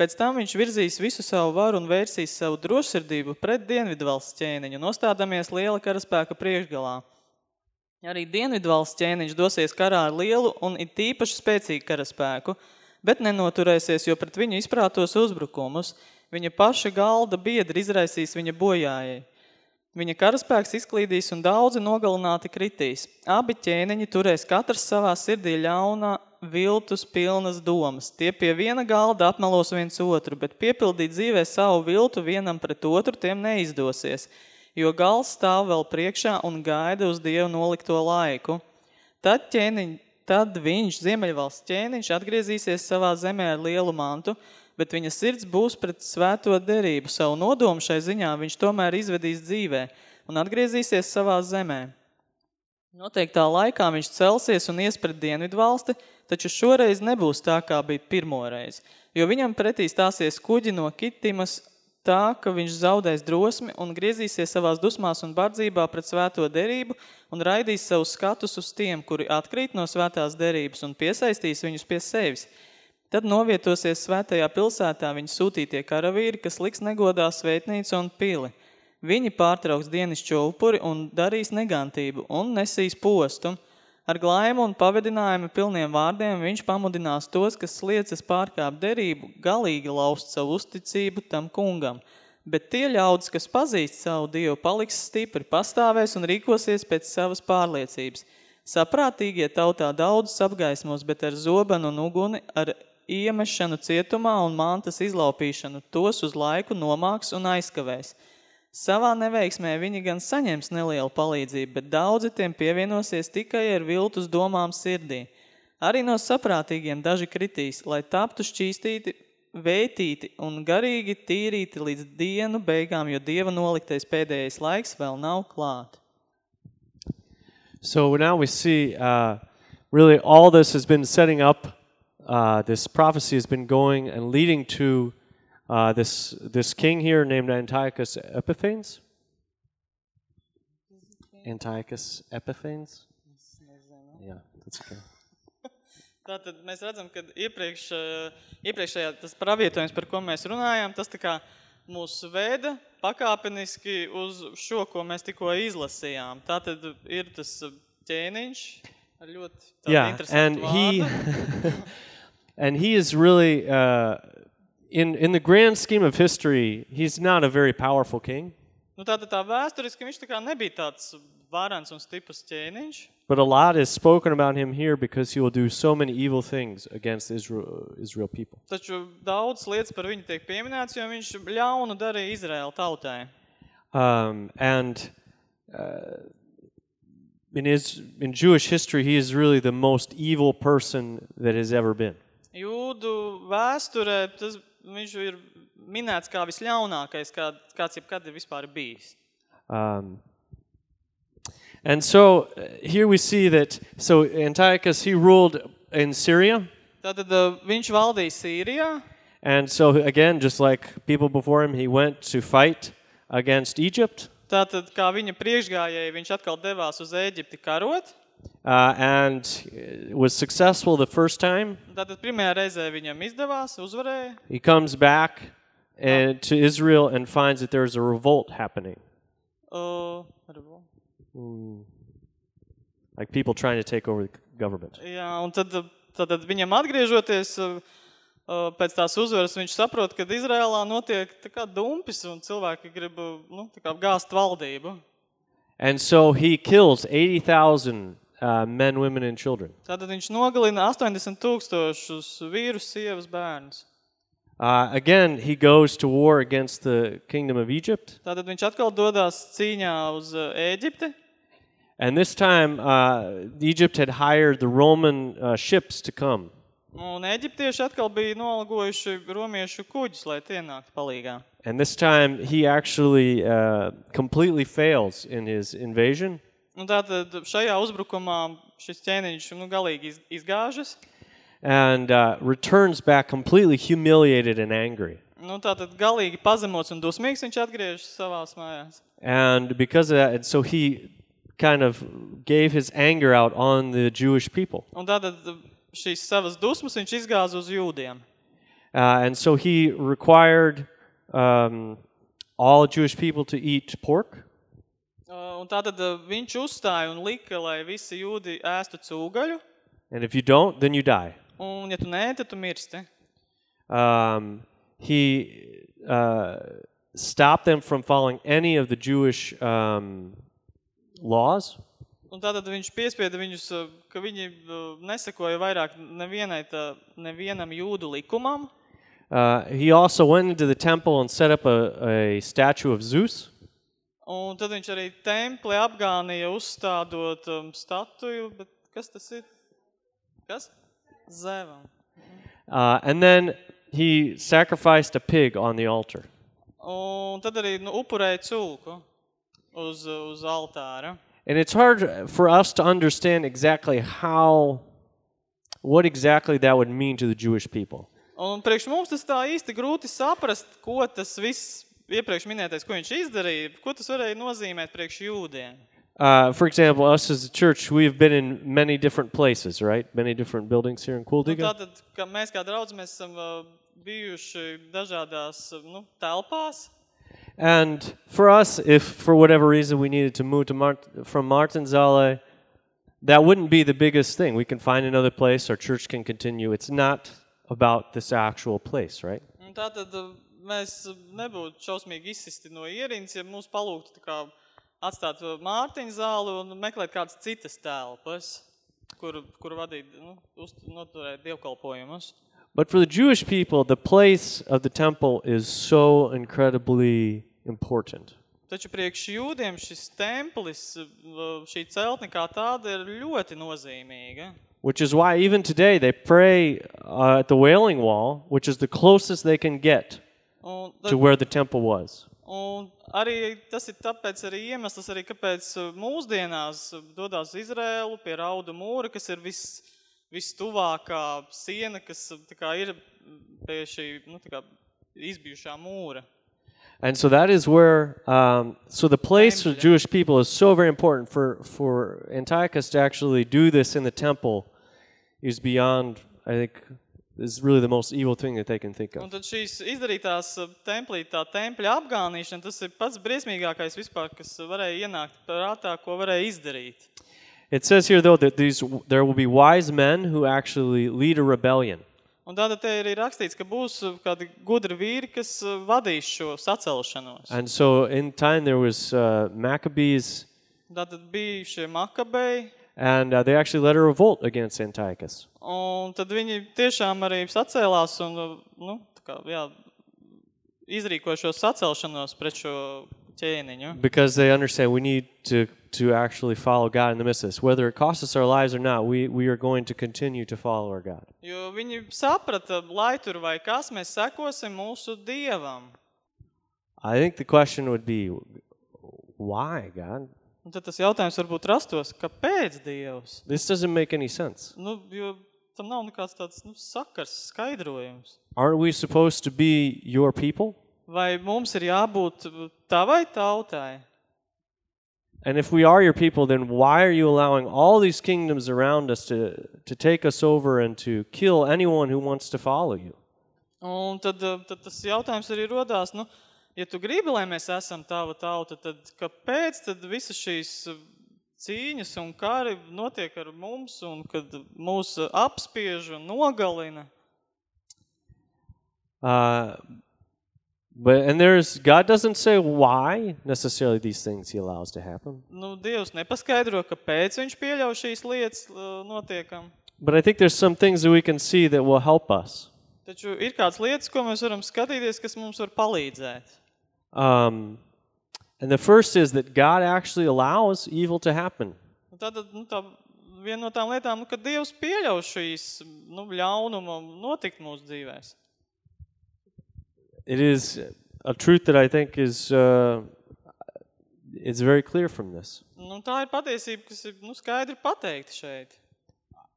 Pēc tam viņš virzīs visu savu varu un vērsīs savu drošsirdību pret dienvidu valsts ķēniņu, nostādamies liela karaspēka priekšgalā. Arī Dienvidvalsts ķēniņš dosies karā ar lielu un it īpaši spēcīgu karaspēku, bet nenoturēsies, jo pret viņu izprātos uzbrukumus. Viņa paša galda biedri izraisīs viņa bojājai. Viņa karaspēks izklīdīs un daudzi nogalināti kritīs. Abi ķēniņi turēs katrs savā sirdī ļaunā viltus pilnas domas. Tie pie viena galda apmelos viens otru, bet piepildīt dzīvē savu viltu vienam pret otru tiem neizdosies – jo gals stāv vēl priekšā un gaida uz Dievu nolikto laiku. Tad, ķēniņ, tad viņš, Ziemeļvalsts ķēniņš, atgriezīsies savā zemē ar lielu mantu, bet viņa sirds būs pret svēto derību. Savu nodomu šai ziņā viņš tomēr izvedīs dzīvē un atgriezīsies savā zemē. Noteiktā laikā viņš celsies un ies pret dienvidu valsti, taču šoreiz nebūs tā, kā bija pirmoreiz, jo viņam pretī stāsies kuģi no Kitimas tā, ka viņš zaudēs drosmi un griezīsies savās dusmās un bardzībā pret svēto derību un raidīs savus skatus uz tiem, kuri atkrīt no svētās derības un piesaistīs viņus pie sevis. Tad novietosies svētajā pilsētā viņa sūtītie karavīri, kas liks negodā svētnīcu un pili. Viņi pārtrauks dienišķo upuri un darīs negantību un nesīs postu. Ar glaimu un pavedinājumu pilniem vārdiem viņš pamudinās tos, kas sliecas pārkāp derību, galīgi laust savu uzticību tam kungam. Bet tie ļaudis, kas pazīst savu Dievu, paliks stipri, pastāvēs un rīkosies pēc savas pārliecības. Saprātīgie tautā daudzus apgaismos, bet ar zobenu un uguni, ar iemešanu cietumā un mantas izlaupīšanu tos uz laiku nomāks un aizkavēs. Savā neveiksmē viņi gan saņems nelielu palīdzību, bet daudzi tiem pievienosies tikai ar viltus domām sirdī. Arī no saprātīgiem daži kritīs, lai taptu šķīstīti, vētīti un garīgi tīrīti līdz dienu beigām, jo Dieva noliktais pēdējais laiks vēl nav klāt. So now we see uh, really all this has been setting up, uh, this prophecy has been going and leading to uh, this, this king here named Antiochus Epiphanes. Antiochus Epiphanes? Yeah, that's okay. Tātad mēs redzam, ka iepriekš, eh, iepriekšējā tas pravietojums, par ko mēs runājām, tas tā kā mūs veda pakāpeniski uz šo, ko mēs tikko izlasījām. Tātad ir tas ķēniņš ar ļoti tādu yeah, and interesantu he and he is really uh, in in the grand scheme of history, he's not a very powerful king, Nu, tātad tā vēsturiski viņš tā kā nebija tāds varans un stiprs ķēniņš, but a lot is spoken about him here because he will do so many evil things against Israel Israel people. taču daudz lietas par viņu tiek pieminēts, jo viņš ļaunu darīja Izraēla tautai. Um, and uh, in his in Jewish history, he is really the most evil person that has ever been. Jūdu vēsturē tas, viņš ir minēts kā visļaunākais, kā, kāds jebkad ir vispār bijis. Um, and so uh, here we see that so Antiochus he ruled in Syria, Tātad uh, viņš valdīja Sīrijā, and so again, just like people before him, he went to fight against Egypt. tātad kā viņa priekšgājēji, viņš atkal devās uz Ēģipti karot. Uh, and uh, was successful the first time. Tātad pirmajā reizē viņam izdevās, uzvarēja. He comes back and, to Israel and finds that there's a revolt happening, Uh, like people trying to take over the government. jā, un tad, tad, tad viņam atgriežoties uh, uh, pēc tās uzvaras, viņš saprot, ka Izrēlā notiek tā kā dumpis un cilvēki grib uh, nu, tā kā gāzt valdību. And so he kills 80,000 uh, men, women, and children. Tātad viņš nogalina 80 tūkstošus vīrus, sievas, bērnus. Uh, again, he goes to war against the kingdom of Egypt. Tātad viņš atkal dodas cīņā uz uh, Ēģipti. And this time, uh, Egypt had hired the Roman uh, ships to come. Un eģiptieši atkal bija nolgojuši romiešu kuģus, lai tie nāktu palīgā. And this time, he actually uh, completely fails in his invasion. Un tātad šajā uzbrukumā šis ķēniņš nu, galīgi iz, izgāžas. and uh, returns back completely humiliated and angry. Nu, tātad galīgi pazemots un dusmīgs viņš atgriežas savās mājās. And because of that, and so he kind of gave his anger out on the Jewish people. Un tātad šīs savas dusmas viņš izgāza uz jūdiem. Uh, and so he required um, all Jewish people to eat pork. Uh, Un tātad uh, viņš uzstāja un lika, lai visi jūdi ēstu cūgaļu. And if you don't, then you die. Un ja tu nē, tad tu mirsti. Um, he uh, stopped them from following any of the Jewish um, laws. Un tātad viņš piespieda viņus, uh, ka viņi uh, nesakoja vairāk nevienai tā, nevienam jūdu likumam. Uh, he also went into the temple and set up a, a statue of Zeus. Un tad viņš arī templi apgānīja uzstādot um, statuju, bet kas tas ir? Kas? Zevam. Uh, and then he sacrificed a pig on the altar. Un tad arī nu, upurēja cūku uz, uz altāra. And it's hard for us to understand exactly how, what exactly that would mean to the Jewish people. Un priekš mums tas tā īsti grūti saprast, ko tas viss iepriekš minētais, ko viņš izdarīja, ko tas varēja nozīmēt priekš jūdiem. Uh, for example, us as a church, we've been in many different places, right? Many different buildings here in Nu, Kuldiga. tātad, ka mēs kā draudz, mēs esam uh, bijuši dažādās uh, nu, telpās. And for us, if for whatever reason we needed to move to Mart- from Martinzale, that wouldn't be the biggest thing. We can find another place, our church can continue. It's not about this actual place, right? Un tātad uh, mēs uh, nebūtu šausmīgi izsisti no ierīnas, ja mūs palūgtu tā kā atstāt uh, Mārtiņu zāli un meklēt kādas citas telpas, kur, kur vadīt, nu, uz, noturēt dievkalpojumus. But for the Jewish people, the place of the temple is so incredibly important. Taču priekš jūdiem šis templis, uh, šī celtne kā tāda ir ļoti nozīmīga. Which is why even today they pray uh, at the Wailing Wall, which is the closest they can get To where the temple was. un arī tas ir tāpēc arī iemesls, arī kāpēc uh, mūsdienās uh, Izrēlu pie raudu mūra, kas ir vis, vistuvākā siena, kas uh, tā kā ir pie šī nu, tā kā izbijušā mūra. And so that is where, um, so the place for. Jewish people is so very important for, for Antiochus to actually do this in the temple is beyond, I think, is really the most evil thing that they can think Un of. tad šīs izdarītās uh, templī, tā tempļa apgānīšana, tas ir pats briesmīgākais vispār, kas varēja ienākt prātā, ko varēja izdarīt. It says here, though, that these, there will be wise men who actually lead a rebellion. Un tātad te ir rakstīts, ka būs uh, kādi gudri vīri, kas uh, vadīs šo sacelšanos. And so in time there was uh, Maccabees, Tātad bija šie makabeji, and uh, they actually led a revolt against Antiochus. un tad viņi tiešām arī sacēlās un, uh, nu, tā kā, jā, izrīkoja šo sacelšanos pret šo ķēniņu. because they understand we need to to actually follow God in the midst of this. Whether it costs us our lives or not, we, we are going to continue to follow our God. Jo viņi saprata, lai tur vai kas, mēs sekosim mūsu Dievam. I think the question would be, why, God? Un tad tas jautājums varbūt rastos, kāpēc Dievs? This doesn't make any sense. Nu, jo tam nav nekāds tāds nu, sakars, skaidrojums. Aren't we supposed to be your people? Vai mums ir jābūt tavai tautai? And if we are your people, then why are you allowing all these kingdoms around us to, to take us over and to kill anyone who wants to follow you? Un tad, uh, tad tas jautājums arī rodās, nu, ja tu gribi, lai mēs esam tava tauta, tad kāpēc tad visas šīs uh, cīņas un kari notiek ar mums un kad mūs uh, apspiež un nogalina? Uh, but and there's God doesn't say why necessarily these things He allows to happen. Nu, Dievs nepaskaidro, kāpēc viņš pieļauj šīs lietas uh, notiekam. But I think there's some things that we can see that will help us. Taču ir kādas lietas, ko mēs varam skatīties, kas mums var palīdzēt. Um, and the first is that God actually allows evil to happen. Un Tātad, nu, tā viena no tām lietām, nu, ka Dievs pieļauj šīs nu, ļaunuma notikt mūsu dzīvēs. It is a truth that I think is uh, it's very clear from this. Nu, tā ir patiesība, kas ir nu, skaidri pateikta šeit.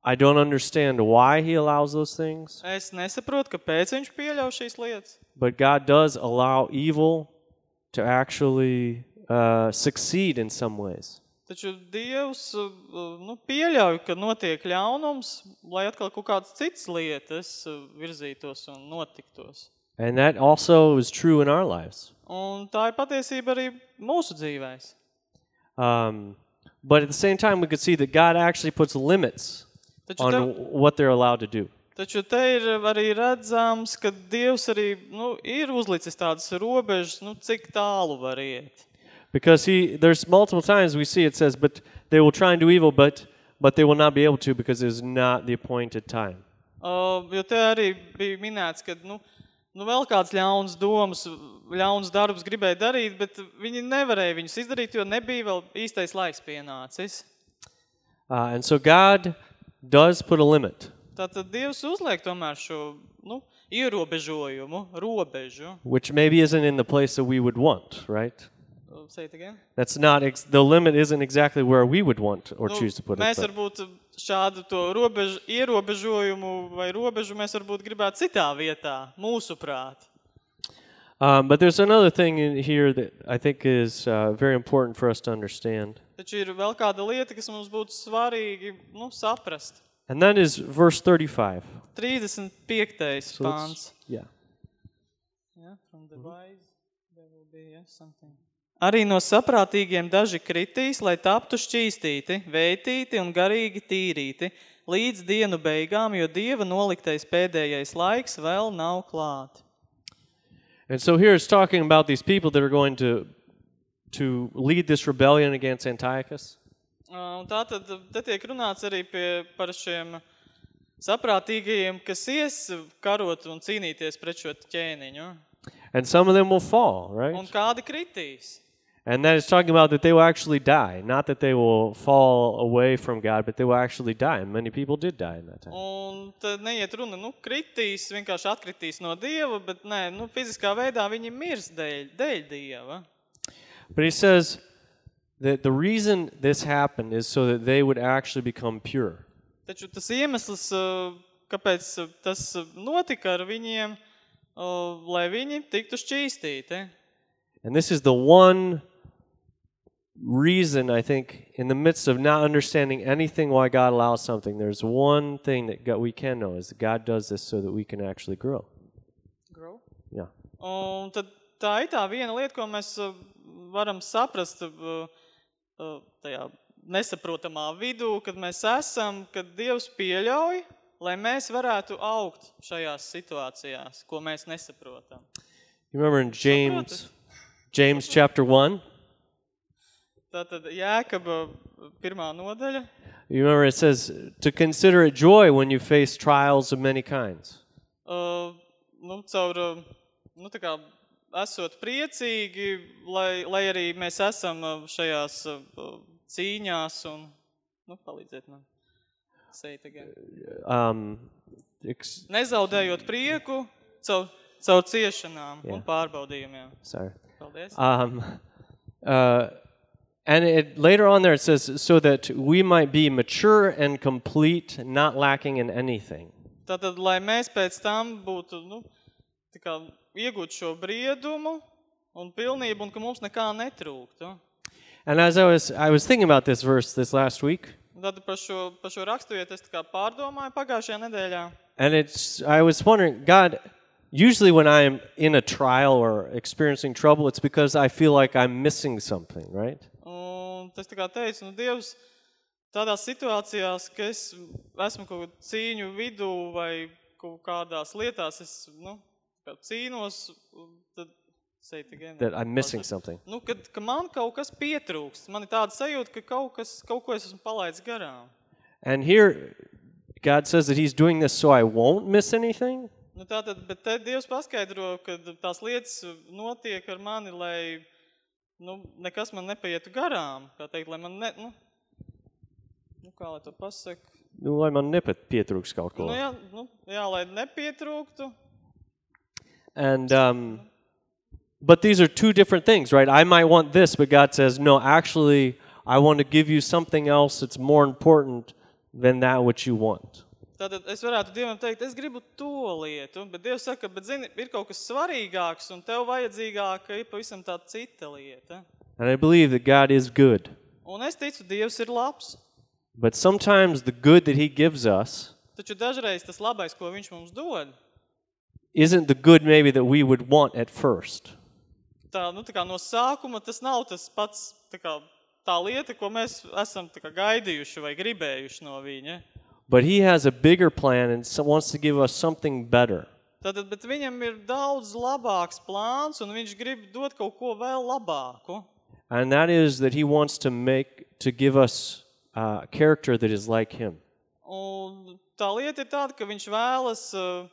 I don't understand why He allows those things, Es nesaprotu, kāpēc viņš pieļauj šīs lietas. but God does allow evil to actually uh, succeed in some ways. Taču Dievs uh, nu, pieļauj, ka notiek ļaunums, lai atkal kaut kādas citas lietas uh, virzītos un notiktos. And that also is true in our lives. Un tā ir patiesība arī mūsu dzīvēs. Um, but at the same time, we could see that God actually puts limits Taču on te, what they're allowed to do. Taču te ir arī redzams, ka Dievs arī nu, ir uzlicis tādas robežas, nu, cik tālu var iet. Because he, there's multiple times we see it says, but they will try and do evil, but, but they will not be able to because it is not the appointed time. Uh, jo te arī bija minēts, ka nu, nu vēl kāds ļauns domas, ļauns darbs gribēja darīt, bet viņi nevarēja viņus izdarīt, jo nebija vēl īstais laiks pienācis. Uh, and so God does put a limit, Tātad Dievs uzliek tomēr šo nu, ierobežojumu, robežu. which maybe isn't in the place that we would want, right? Uh, Say it again. That's not, ex- the limit isn't exactly where we would want or choose to put it. Nu, mēs but- varbūt šādu to robežu, ierobežojumu vai robežu mēs varbūt gribētu citā vietā, mūsuprāt. Um, but there's another thing in here that I think is uh, very important for us to understand. Taču ir vēl kāda lieta, kas mums būtu svarīgi nu, saprast. And that is verse 35. 35. So pāns. let's, yeah. Yeah, from the wise there will be yeah, something. Arī no saprātīgiem daži kritīs, lai taptu šķīstīti, veitīti un garīgi tīrīti, līdz dienu beigām, jo Dieva noliktais pēdējais laiks vēl nav klāt. And so here it's talking about these people that are going to, to lead this rebellion against Antiochus. Uh, Un tā tad te tiek runāts arī pie, par šiem saprātīgajiem, kas ies karot un cīnīties pret šo ķēniņu. And some of them will fall, right? Un kādi kritīs? And that is talking about that they will actually die. Not that they will fall away from God, but they will actually die. And many people did die in that time. Un tad neiet runa, nu, kritīs, vienkārši atkritīs no Dieva, bet nē, nu, fiziskā veidā viņi mirs dēļ, dēļ Dieva. But he says that the reason this happened is so that they would actually become pure. Taču tas iemesls, uh, kāpēc uh, tas uh, notika ar viņiem, uh, lai viņi tiktu šķīstīti. And this is the one reason, I think, in the midst of not understanding anything why God allows something, there's one thing that God, we can know is that God does this so that we can actually grow. Grow. Yeah. Un tad tā ir tā viena lieta, ko mēs uh, varam saprast uh, uh, tajā nesaprotamā vidū, kad mēs esam, kad Dievs pieļauj, lai mēs varētu augt šajās situācijās, ko mēs nesaprotam. You remember in James, James chapter 1? Tātad Jēkaba pirmā nodaļa. You remember it says to consider it joy when you face trials of many kinds. Uh, nu, caur, nu, tā kā esot priecīgi, lai, lai arī mēs esam uh, šajās uh, cīņās un, nu, palīdziet man. Again. Um, ex- Nezaudējot prieku caur, caur ciešanām Jā. un pārbaudījumiem. sorry. Paldies. Um, uh, and it, later on there it says, so that we might be mature and complete, not lacking in anything. Tātad, lai mēs pēc tam būtu, nu, tā kā iegūt šo briedumu un pilnību un ka mums nekā netrūktu. And as I was, I was thinking about this verse this last week, Un Tad par šo, par šo raksturvietu es tā kā pārdomāju pagājušajā nedēļā. and it's, I was wondering, God, usually when I'm in a trial or experiencing trouble, it's because I feel like I'm missing something, right? Un tas tā kā teicu, nu Dievs, tādās situācijās, ka es esmu kaut kādu cīņu vidū vai kaut kādās lietās, es, nu, kā cīnos, un tad say it again. That I'm missing something. Nu, kad, ka man kaut kas pietrūkst, man ir tāda sajūta, ka kaut, kas, kaut ko es esmu palaidis garām. And here, God says that He's doing this so I won't miss anything. Nu, tātad, bet te Dievs paskaidro, ka tās lietas notiek ar mani, lai nu, nekas man nepaietu garām. Kā teikt, lai man ne, nu, nu kā lai to pasaka. Nu, lai man nepat pietrūks kaut ko. Nu, jā, nu, jā, lai nepietrūktu. And um, but these are two different things, right? I might want this, but God says, no, actually, I want to give you something else that's more important than that which you want. Tātad es varētu Dievam teikt, es gribu to lietu, bet Dievs saka, bet zini, ir kaut kas svarīgāks un tev vajadzīgāka ir pavisam tā cita lieta. And I believe that God is good. Un es ticu, Dievs ir labs, But sometimes the good that He gives us taču dažreiz tas labais, ko viņš mums dod, isn't the good maybe that we would want at first. tā, nu, tā kā no sākuma tas nav tas pats, tā kā tā lieta, ko mēs esam tā kā gaidījuši vai gribējuši no viņa. But He has a bigger plan and so- wants to give us something better. Tātad, bet viņam ir daudz labāks plāns un viņš grib dot kaut ko vēl labāku. And that is that He wants to make, to give us uh, a character that is like Him. Un tā lieta ir tāda, ka viņš vēlas uh,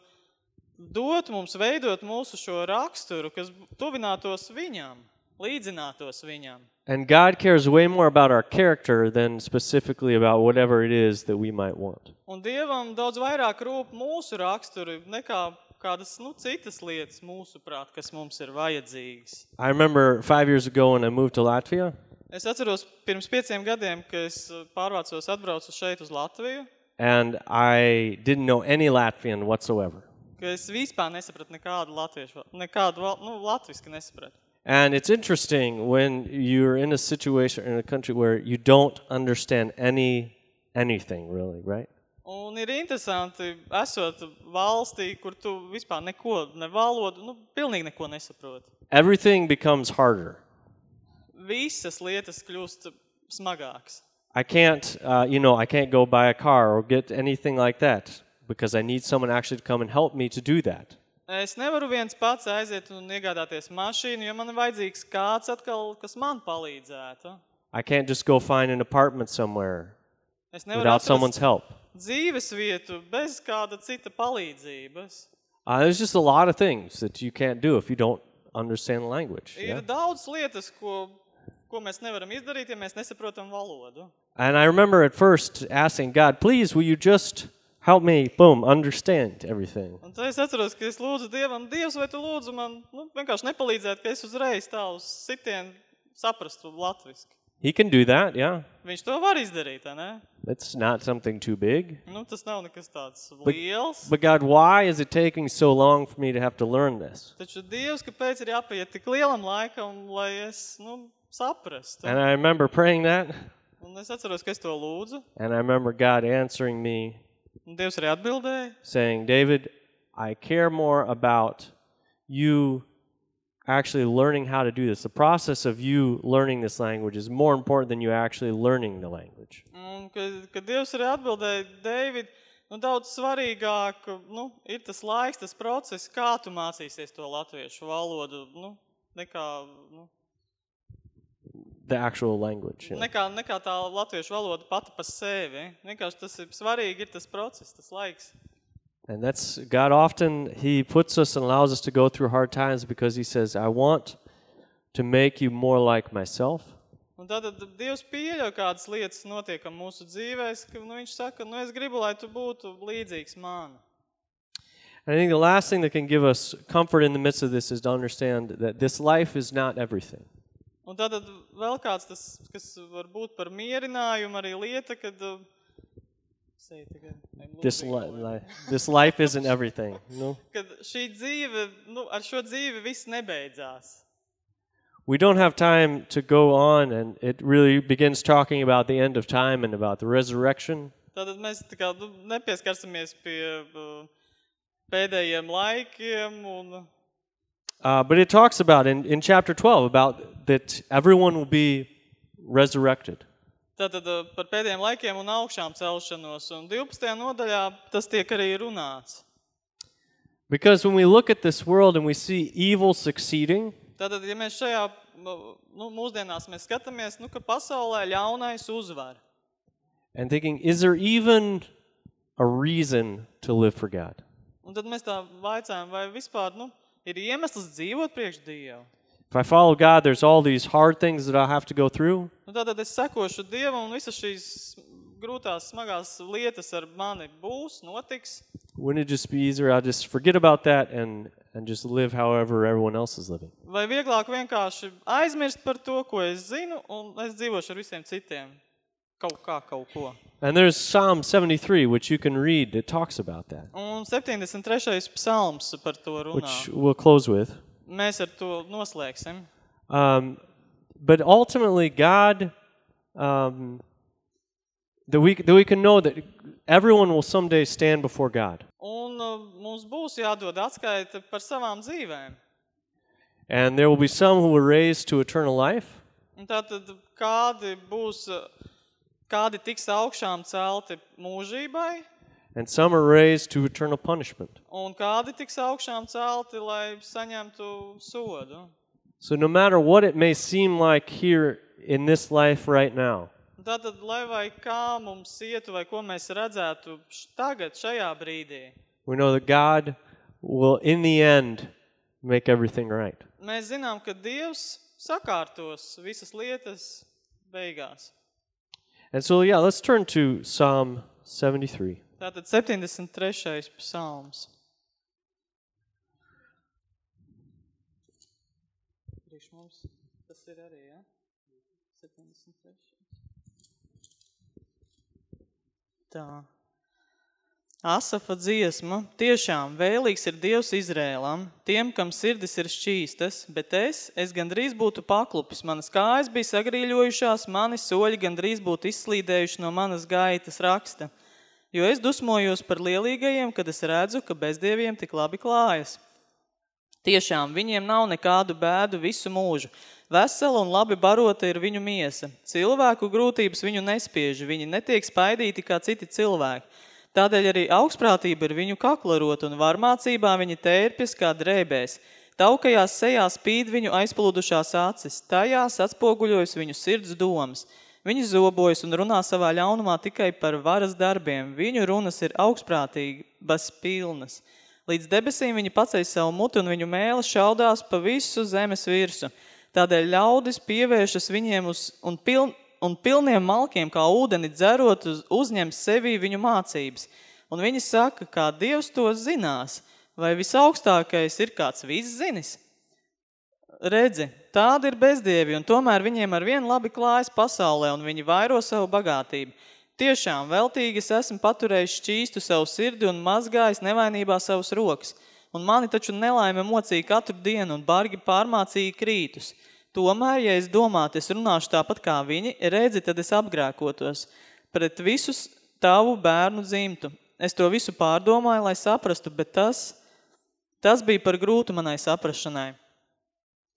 dot mums, veidot mūsu šo raksturu, kas tuvinātos viņam, līdzinātos viņam. And God cares way more about our character than specifically about whatever it is that we might want. Un Dievam daudz vairāk rūp mūsu raksturi nekā kādas nu, citas lietas mūsu prāt, kas mums ir vajadzīgas. I remember five years ago when I moved to Latvia, Es atceros pirms pieciem gadiem, kad es uh, pārvācos atbraucu šeit uz Latviju, and I didn't know any Latvian whatsoever. Ka es vispār nesapratu nekādu latviešu, val- nekādu val- nu, latviski nesapratu. And it's interesting when you're in a situation in a country where you don't understand any anything really, right? Un ir interesanti, esot valstī, kur tu vispār neko, ne valodu, nu, pilnīgi neko nesaproti. Everything becomes harder. Visas lietas kļūst smagākas. I can't, uh, you know, I can't go buy a car or get anything like that because I need someone actually to come and help me to do that. Es nevaru viens pats aiziet un iegādāties mašīnu, jo man ir vajadzīgs kāds atkal, kas man palīdzētu. I can't just go find an apartment somewhere Es without someone's help. dzīves vietu bez kāda cita palīdzības. Uh, there's just a lot of things that you can't do if you don't understand the language. Ir yeah? daudz lietas, ko, ko mēs nevaram izdarīt, ja mēs nesaprotam valodu. And I remember at first asking God, please, will you just help me, boom, understand everything? Un es atceros, ka es lūdzu Dievam, Dievs, vai tu lūdzu man nu, vienkārši nepalīdzēt, ka es uzreiz tā uz sitienu saprastu latviski. He can do that, yeah. Viņš to var izdarīt, ne? It's not something too big. Nu, tas nav nekas tāds liels. But God, why is it taking so long for me to have to learn this? Taču Dievs, kāpēc ir jāpaiet tik lielam laikam, lai es, nu, saprastu? And I remember praying that, Un es atceros, ka es to lūdzu. and I remember God answering me Dievs arī atbildēja. saying, David, I care more about you actually learning how to do this. The process of you learning this language is more important than you actually learning the language. Un, kad, kad Dievs arī atbildēja, David, nu, daudz svarīgāk, nu, ir tas laiks, tas process, kā tu mācīsies to latviešu valodu, nu, nekā, nu, The actual language. yeah. nekā, nekā tā latviešu valoda pati pa sevi. Vienkārši tas ir svarīgi, ir tas process, tas laiks. And that's God often He puts us and allows us to go through hard times because He says, I want to make you more like myself. Un tad Dievs pieļauj kādas lietas notiekam mūsu dzīvēs, ka nu, viņš saka, nu es gribu, lai tu būtu līdzīgs man. And I think the last thing that can give us comfort in the midst of this is to understand that this life is not everything. Un tad vēl kāds, tas, kas var būt par mierinājumu, arī lieta, kad... uh, Say it again. I'm This, losing li- all it. li- this life isn't everything. No? Kad šī dzīve, nu, ar šo dzīvi viss nebeidzās. We don't have time to go on, and it really begins talking about the end of time and about the resurrection. Tātad mēs tā kā nu, nepieskarsimies pie uh, pēdējiem laikiem un Uh, but it talks about in, in chapter 12 about that everyone will be resurrected. tātad uh, par pēdējiem laikiem un augšām celšanos. Un 12. nodaļā tas tiek arī runāts. Because when we look at this world and we see evil succeeding, Tātad, ja mēs šajā nu, mūsdienās mēs skatāmies, nu, ka pasaulē ļaunais uzvar. and thinking, is there even a reason to live for God? Un tad mēs tā vaicājam, vai vispār nu, ir iemesls dzīvot priekš Dievu. If I follow God, there's all these hard things that I'll have to go through. Nu, tātad es sekošu Dievam un visas šīs grūtās, smagās lietas ar mani būs, notiks. Wouldn't it just be easier? I'll just forget about that and, and just live however everyone else is living. Vai vieglāk vienkārši aizmirst par to, ko es zinu, un es dzīvošu ar visiem citiem. And there's Psalm 73, which you can read, that talks about that, Un 73. psalms par to runā. which we'll close with. Mēs ar to noslēgsim. Um, but ultimately, God, um, that, we, that we can know that everyone will someday stand before God. Un uh, mums būs jādod atskaita par savām dzīvēm. And there will be some who were raised to eternal life, Un tātad kādi būs, uh, kādi tiks augšām celti mūžībai, and some are raised to eternal punishment. un kādi tiks augšām celti, lai saņemtu sodu. So, no matter what it may seem like here in this life right now, Un Tātad, lai vai kā mums ietu, vai ko mēs redzētu š- tagad, šajā brīdī, we know that God will, in the end, make everything right. mēs zinām, ka Dievs sakārtos visas lietas beigās. And so, yeah, let's turn to Psalm 73. Tātad 73. psalms. Priekš mums tas ir arī, ja? 73. Tā. Asafa dziesma, tiešām vēlīgs ir Dievs Izrēlam, tiem, kam sirdis ir šķīstas, bet es, es gandrīz būtu paklupis, manas kājas bija sagrīļojušās, mani soļi gandrīz būtu izslīdējuši no manas gaitas raksta, jo es dusmojos par lielīgajiem, kad es redzu, ka bezdieviem tik labi klājas. Tiešām, viņiem nav nekādu bēdu visu mūžu. Vesela un labi barota ir viņu miesa. Cilvēku grūtības viņu nespiež, viņi netiek spaidīti kā citi cilvēki. Tādēļ arī augstprātība ir viņu kaklarot un varmācībā viņi tērpjas kā drēbēs. Taukajās sejās spīd viņu aizplūdušās acis, tajās atspoguļojas viņu sirds domas. Viņi zobojas un runā savā ļaunumā tikai par varas darbiem. Viņu runas ir augstprātīgas pilnas. Līdz debesīm viņi paceļ savu mutu un viņu mēles šaudās pa visu zemes virsu. Tādēļ ļaudis pievēršas viņiem uz, un, piln, un pilniem malkiem kā ūdeni dzerot uz, uzņem sevī viņu mācības. Un viņi saka, kā Dievs to zinās, vai visaugstākais ir kāds viszinis. Redzi, tādi ir bezdievi, un tomēr viņiem ar vienu labi klājas pasaulē, un viņi vairo savu bagātību. Tiešām, veltīgi es esmu paturējis šķīstu savu sirdi un mazgājis nevainībā savus rokas. Un mani taču nelaime mocīja katru dienu un bargi pārmācīja krītus. Tomēr, ja es domātu, es runāšu tāpat kā viņi, redzi, tad es apgrēkotos pret visus tavu bērnu dzimtu. Es to visu pārdomāju, lai saprastu, bet tas, tas bija par grūtu manai saprašanai.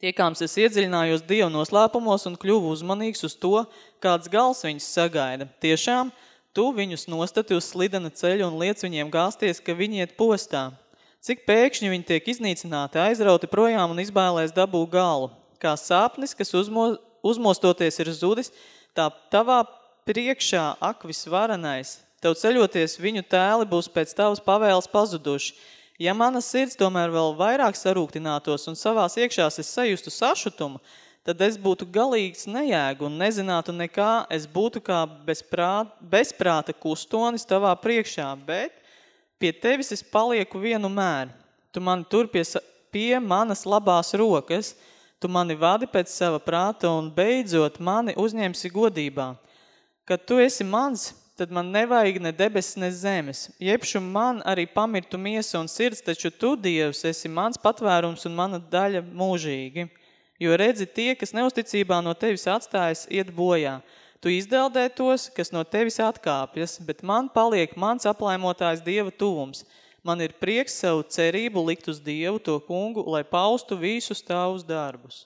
Tiekāms es iedziļinājos Dievu noslēpumos un kļuvu uzmanīgs uz to, kāds gals viņus sagaida. Tiešām, tu viņus nostati uz slidena ceļu un liec viņiem gāsties, ka viņi iet postā. Cik pēkšņi viņi tiek iznīcināti, aizrauti projām un izbēlēs dabū galu. Kā sāpnis, kas uzmo, uzmostoties ir zudis, tā tavā priekšā akvis varanais. Tev ceļoties viņu tēli būs pēc tavas pavēles pazuduši. Ja mana sirds tomēr vēl vairāk sarūktinātos un savās iekšās es sajustu sašutumu, tad es būtu galīgs nejēgu un nezinātu nekā, es būtu kā bezprāt, bezprāta kustonis tavā priekšā, bet pie tevis es palieku vienu mēru. Tu mani tur pie, pie manas labās rokas, tu mani vadi pēc sava prāta un beidzot mani uzņemsi godībā. Kad tu esi mans, tad man nevajag ne debesis, ne zemes. Jebšu man arī pamirtu miesa un sirds, taču tu, Dievs, esi mans patvērums un mana daļa mūžīgi. Jo redzi, tie, kas neusticībā no tevis atstājas, iet bojā. Tu izdeldē tos, kas no tevis atkāpjas, bet man paliek mans aplaimotājs Dieva tuvums. Man ir prieks savu cerību likt uz Dievu, to kungu, lai paustu visus tavus darbus.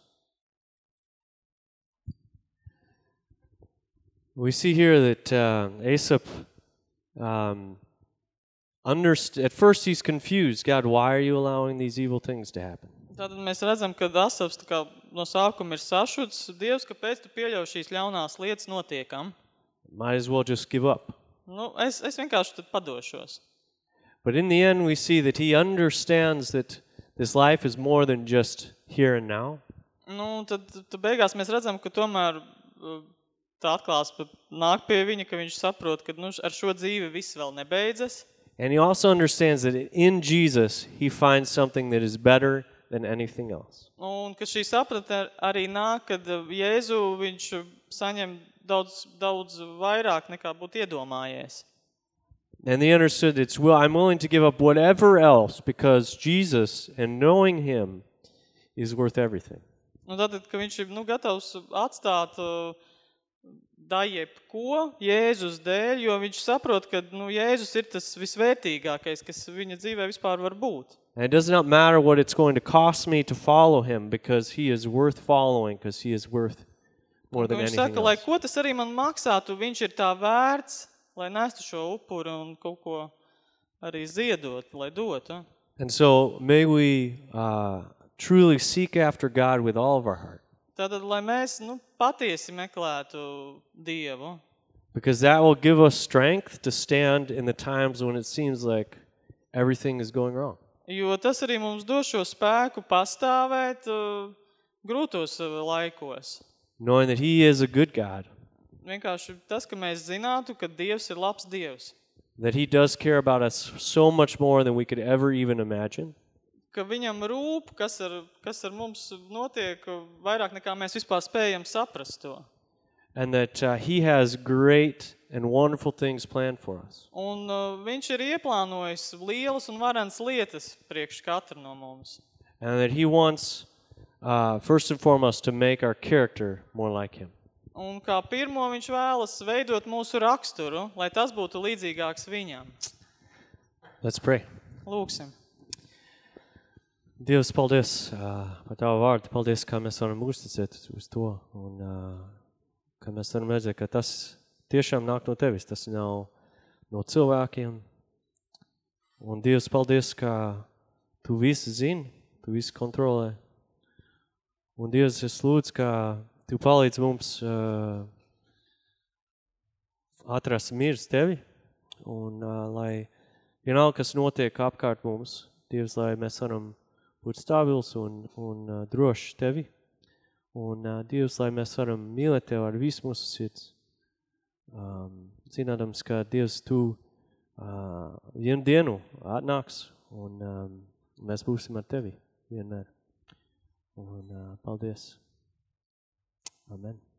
We see here that uh, Asaph, um, at first he's confused. God, why are you allowing these evil things to happen? Tātad mēs redzam, ka Asavs tā kā no sākuma ir sašuts. Dievs, kāpēc tu pieļauj šīs ļaunās lietas notiekam? Might as well just give up. Nu, es, es vienkārši tad padošos. But in the end, we see that he understands that this life is more than just here and now. Nu, tad, tad beigās mēs redzam, ka tomēr uh, tā atklāsme nāk pie viņa, ka viņš saprot, ka nu, ar šo dzīvi viss vēl nebeidzas. And he also understands that in Jesus, he finds something that is better than anything else. Un ka šī saprata arī nāk, kad uh, Jēzu viņš saņem daudz, daudz vairāk nekā būtu iedomājies. And he understood it's will I'm willing to give up whatever else because Jesus and knowing him is worth everything. Un tātad, ka viņš ir nu, gatavs atstāt uh, da jebko Jēzus dēļ, jo viņš saprot, ka nu, Jēzus ir tas visvērtīgākais, kas viņa dzīvē vispār var būt. And it does not matter what it's going to cost me to follow him because he is worth following because he is worth more Ka than viņš anything saka, lai else. ko tas arī man maksātu, viņš ir tā vērts, lai nestu šo upuru un kaut ko arī ziedot, lai dotu. And so may we uh, truly seek after God with all of our heart Tātad, lai mēs nu, patiesi meklētu Dievu, because that will give us strength to stand in the times when it seems like everything is going wrong. jo tas arī mums dos šo spēku pastāvēt uh, grūtos uh, laikos. Knowing that he is a good God, Vienkārši tas, ka mēs zinātu, ka Dievs ir labs Dievs. that he does care about us so much more than we could ever even imagine. Ka viņam rūp, kas ar, kas ar mums notiek, vairāk nekā mēs vispār spējam saprast to. and that uh, he has great and wonderful things planned for us. Un uh, viņš ir ieplānojis lielas un varenas lietas priekš katru no mums. And that He wants, uh, first and foremost, to make our character more like Him. Un kā pirmo viņš vēlas veidot mūsu raksturu, lai tas būtu līdzīgāks viņam. Let's pray. Lūksim. Dievs, paldies uh, par Tavu vārdu. Paldies, kā mēs varam uzticēt uz to. Un uh, ka mēs varam redzēt, ka tas tiešām nāk no Tevis. Tas nav no cilvēkiem. Un Dievs, paldies, ka Tu visu zini, Tu visu kontrolē. Un Dievs, es lūdzu, ka Tu palīdz mums uh, atrast mirs Tevi. Un uh, lai vienalga, kas notiek apkārt mums, Dievs, lai mēs varam būt stabils un, un uh, drošs Tevi. Un uh, Dievs, lai mēs varam mīlēt Tev ar visu mūsu sirds. Um, zinādams, ka Dievs Tu uh, vienu dienu atnāks un um, mēs būsim ar Tevi vienmēr. Un uh, paldies. Amen.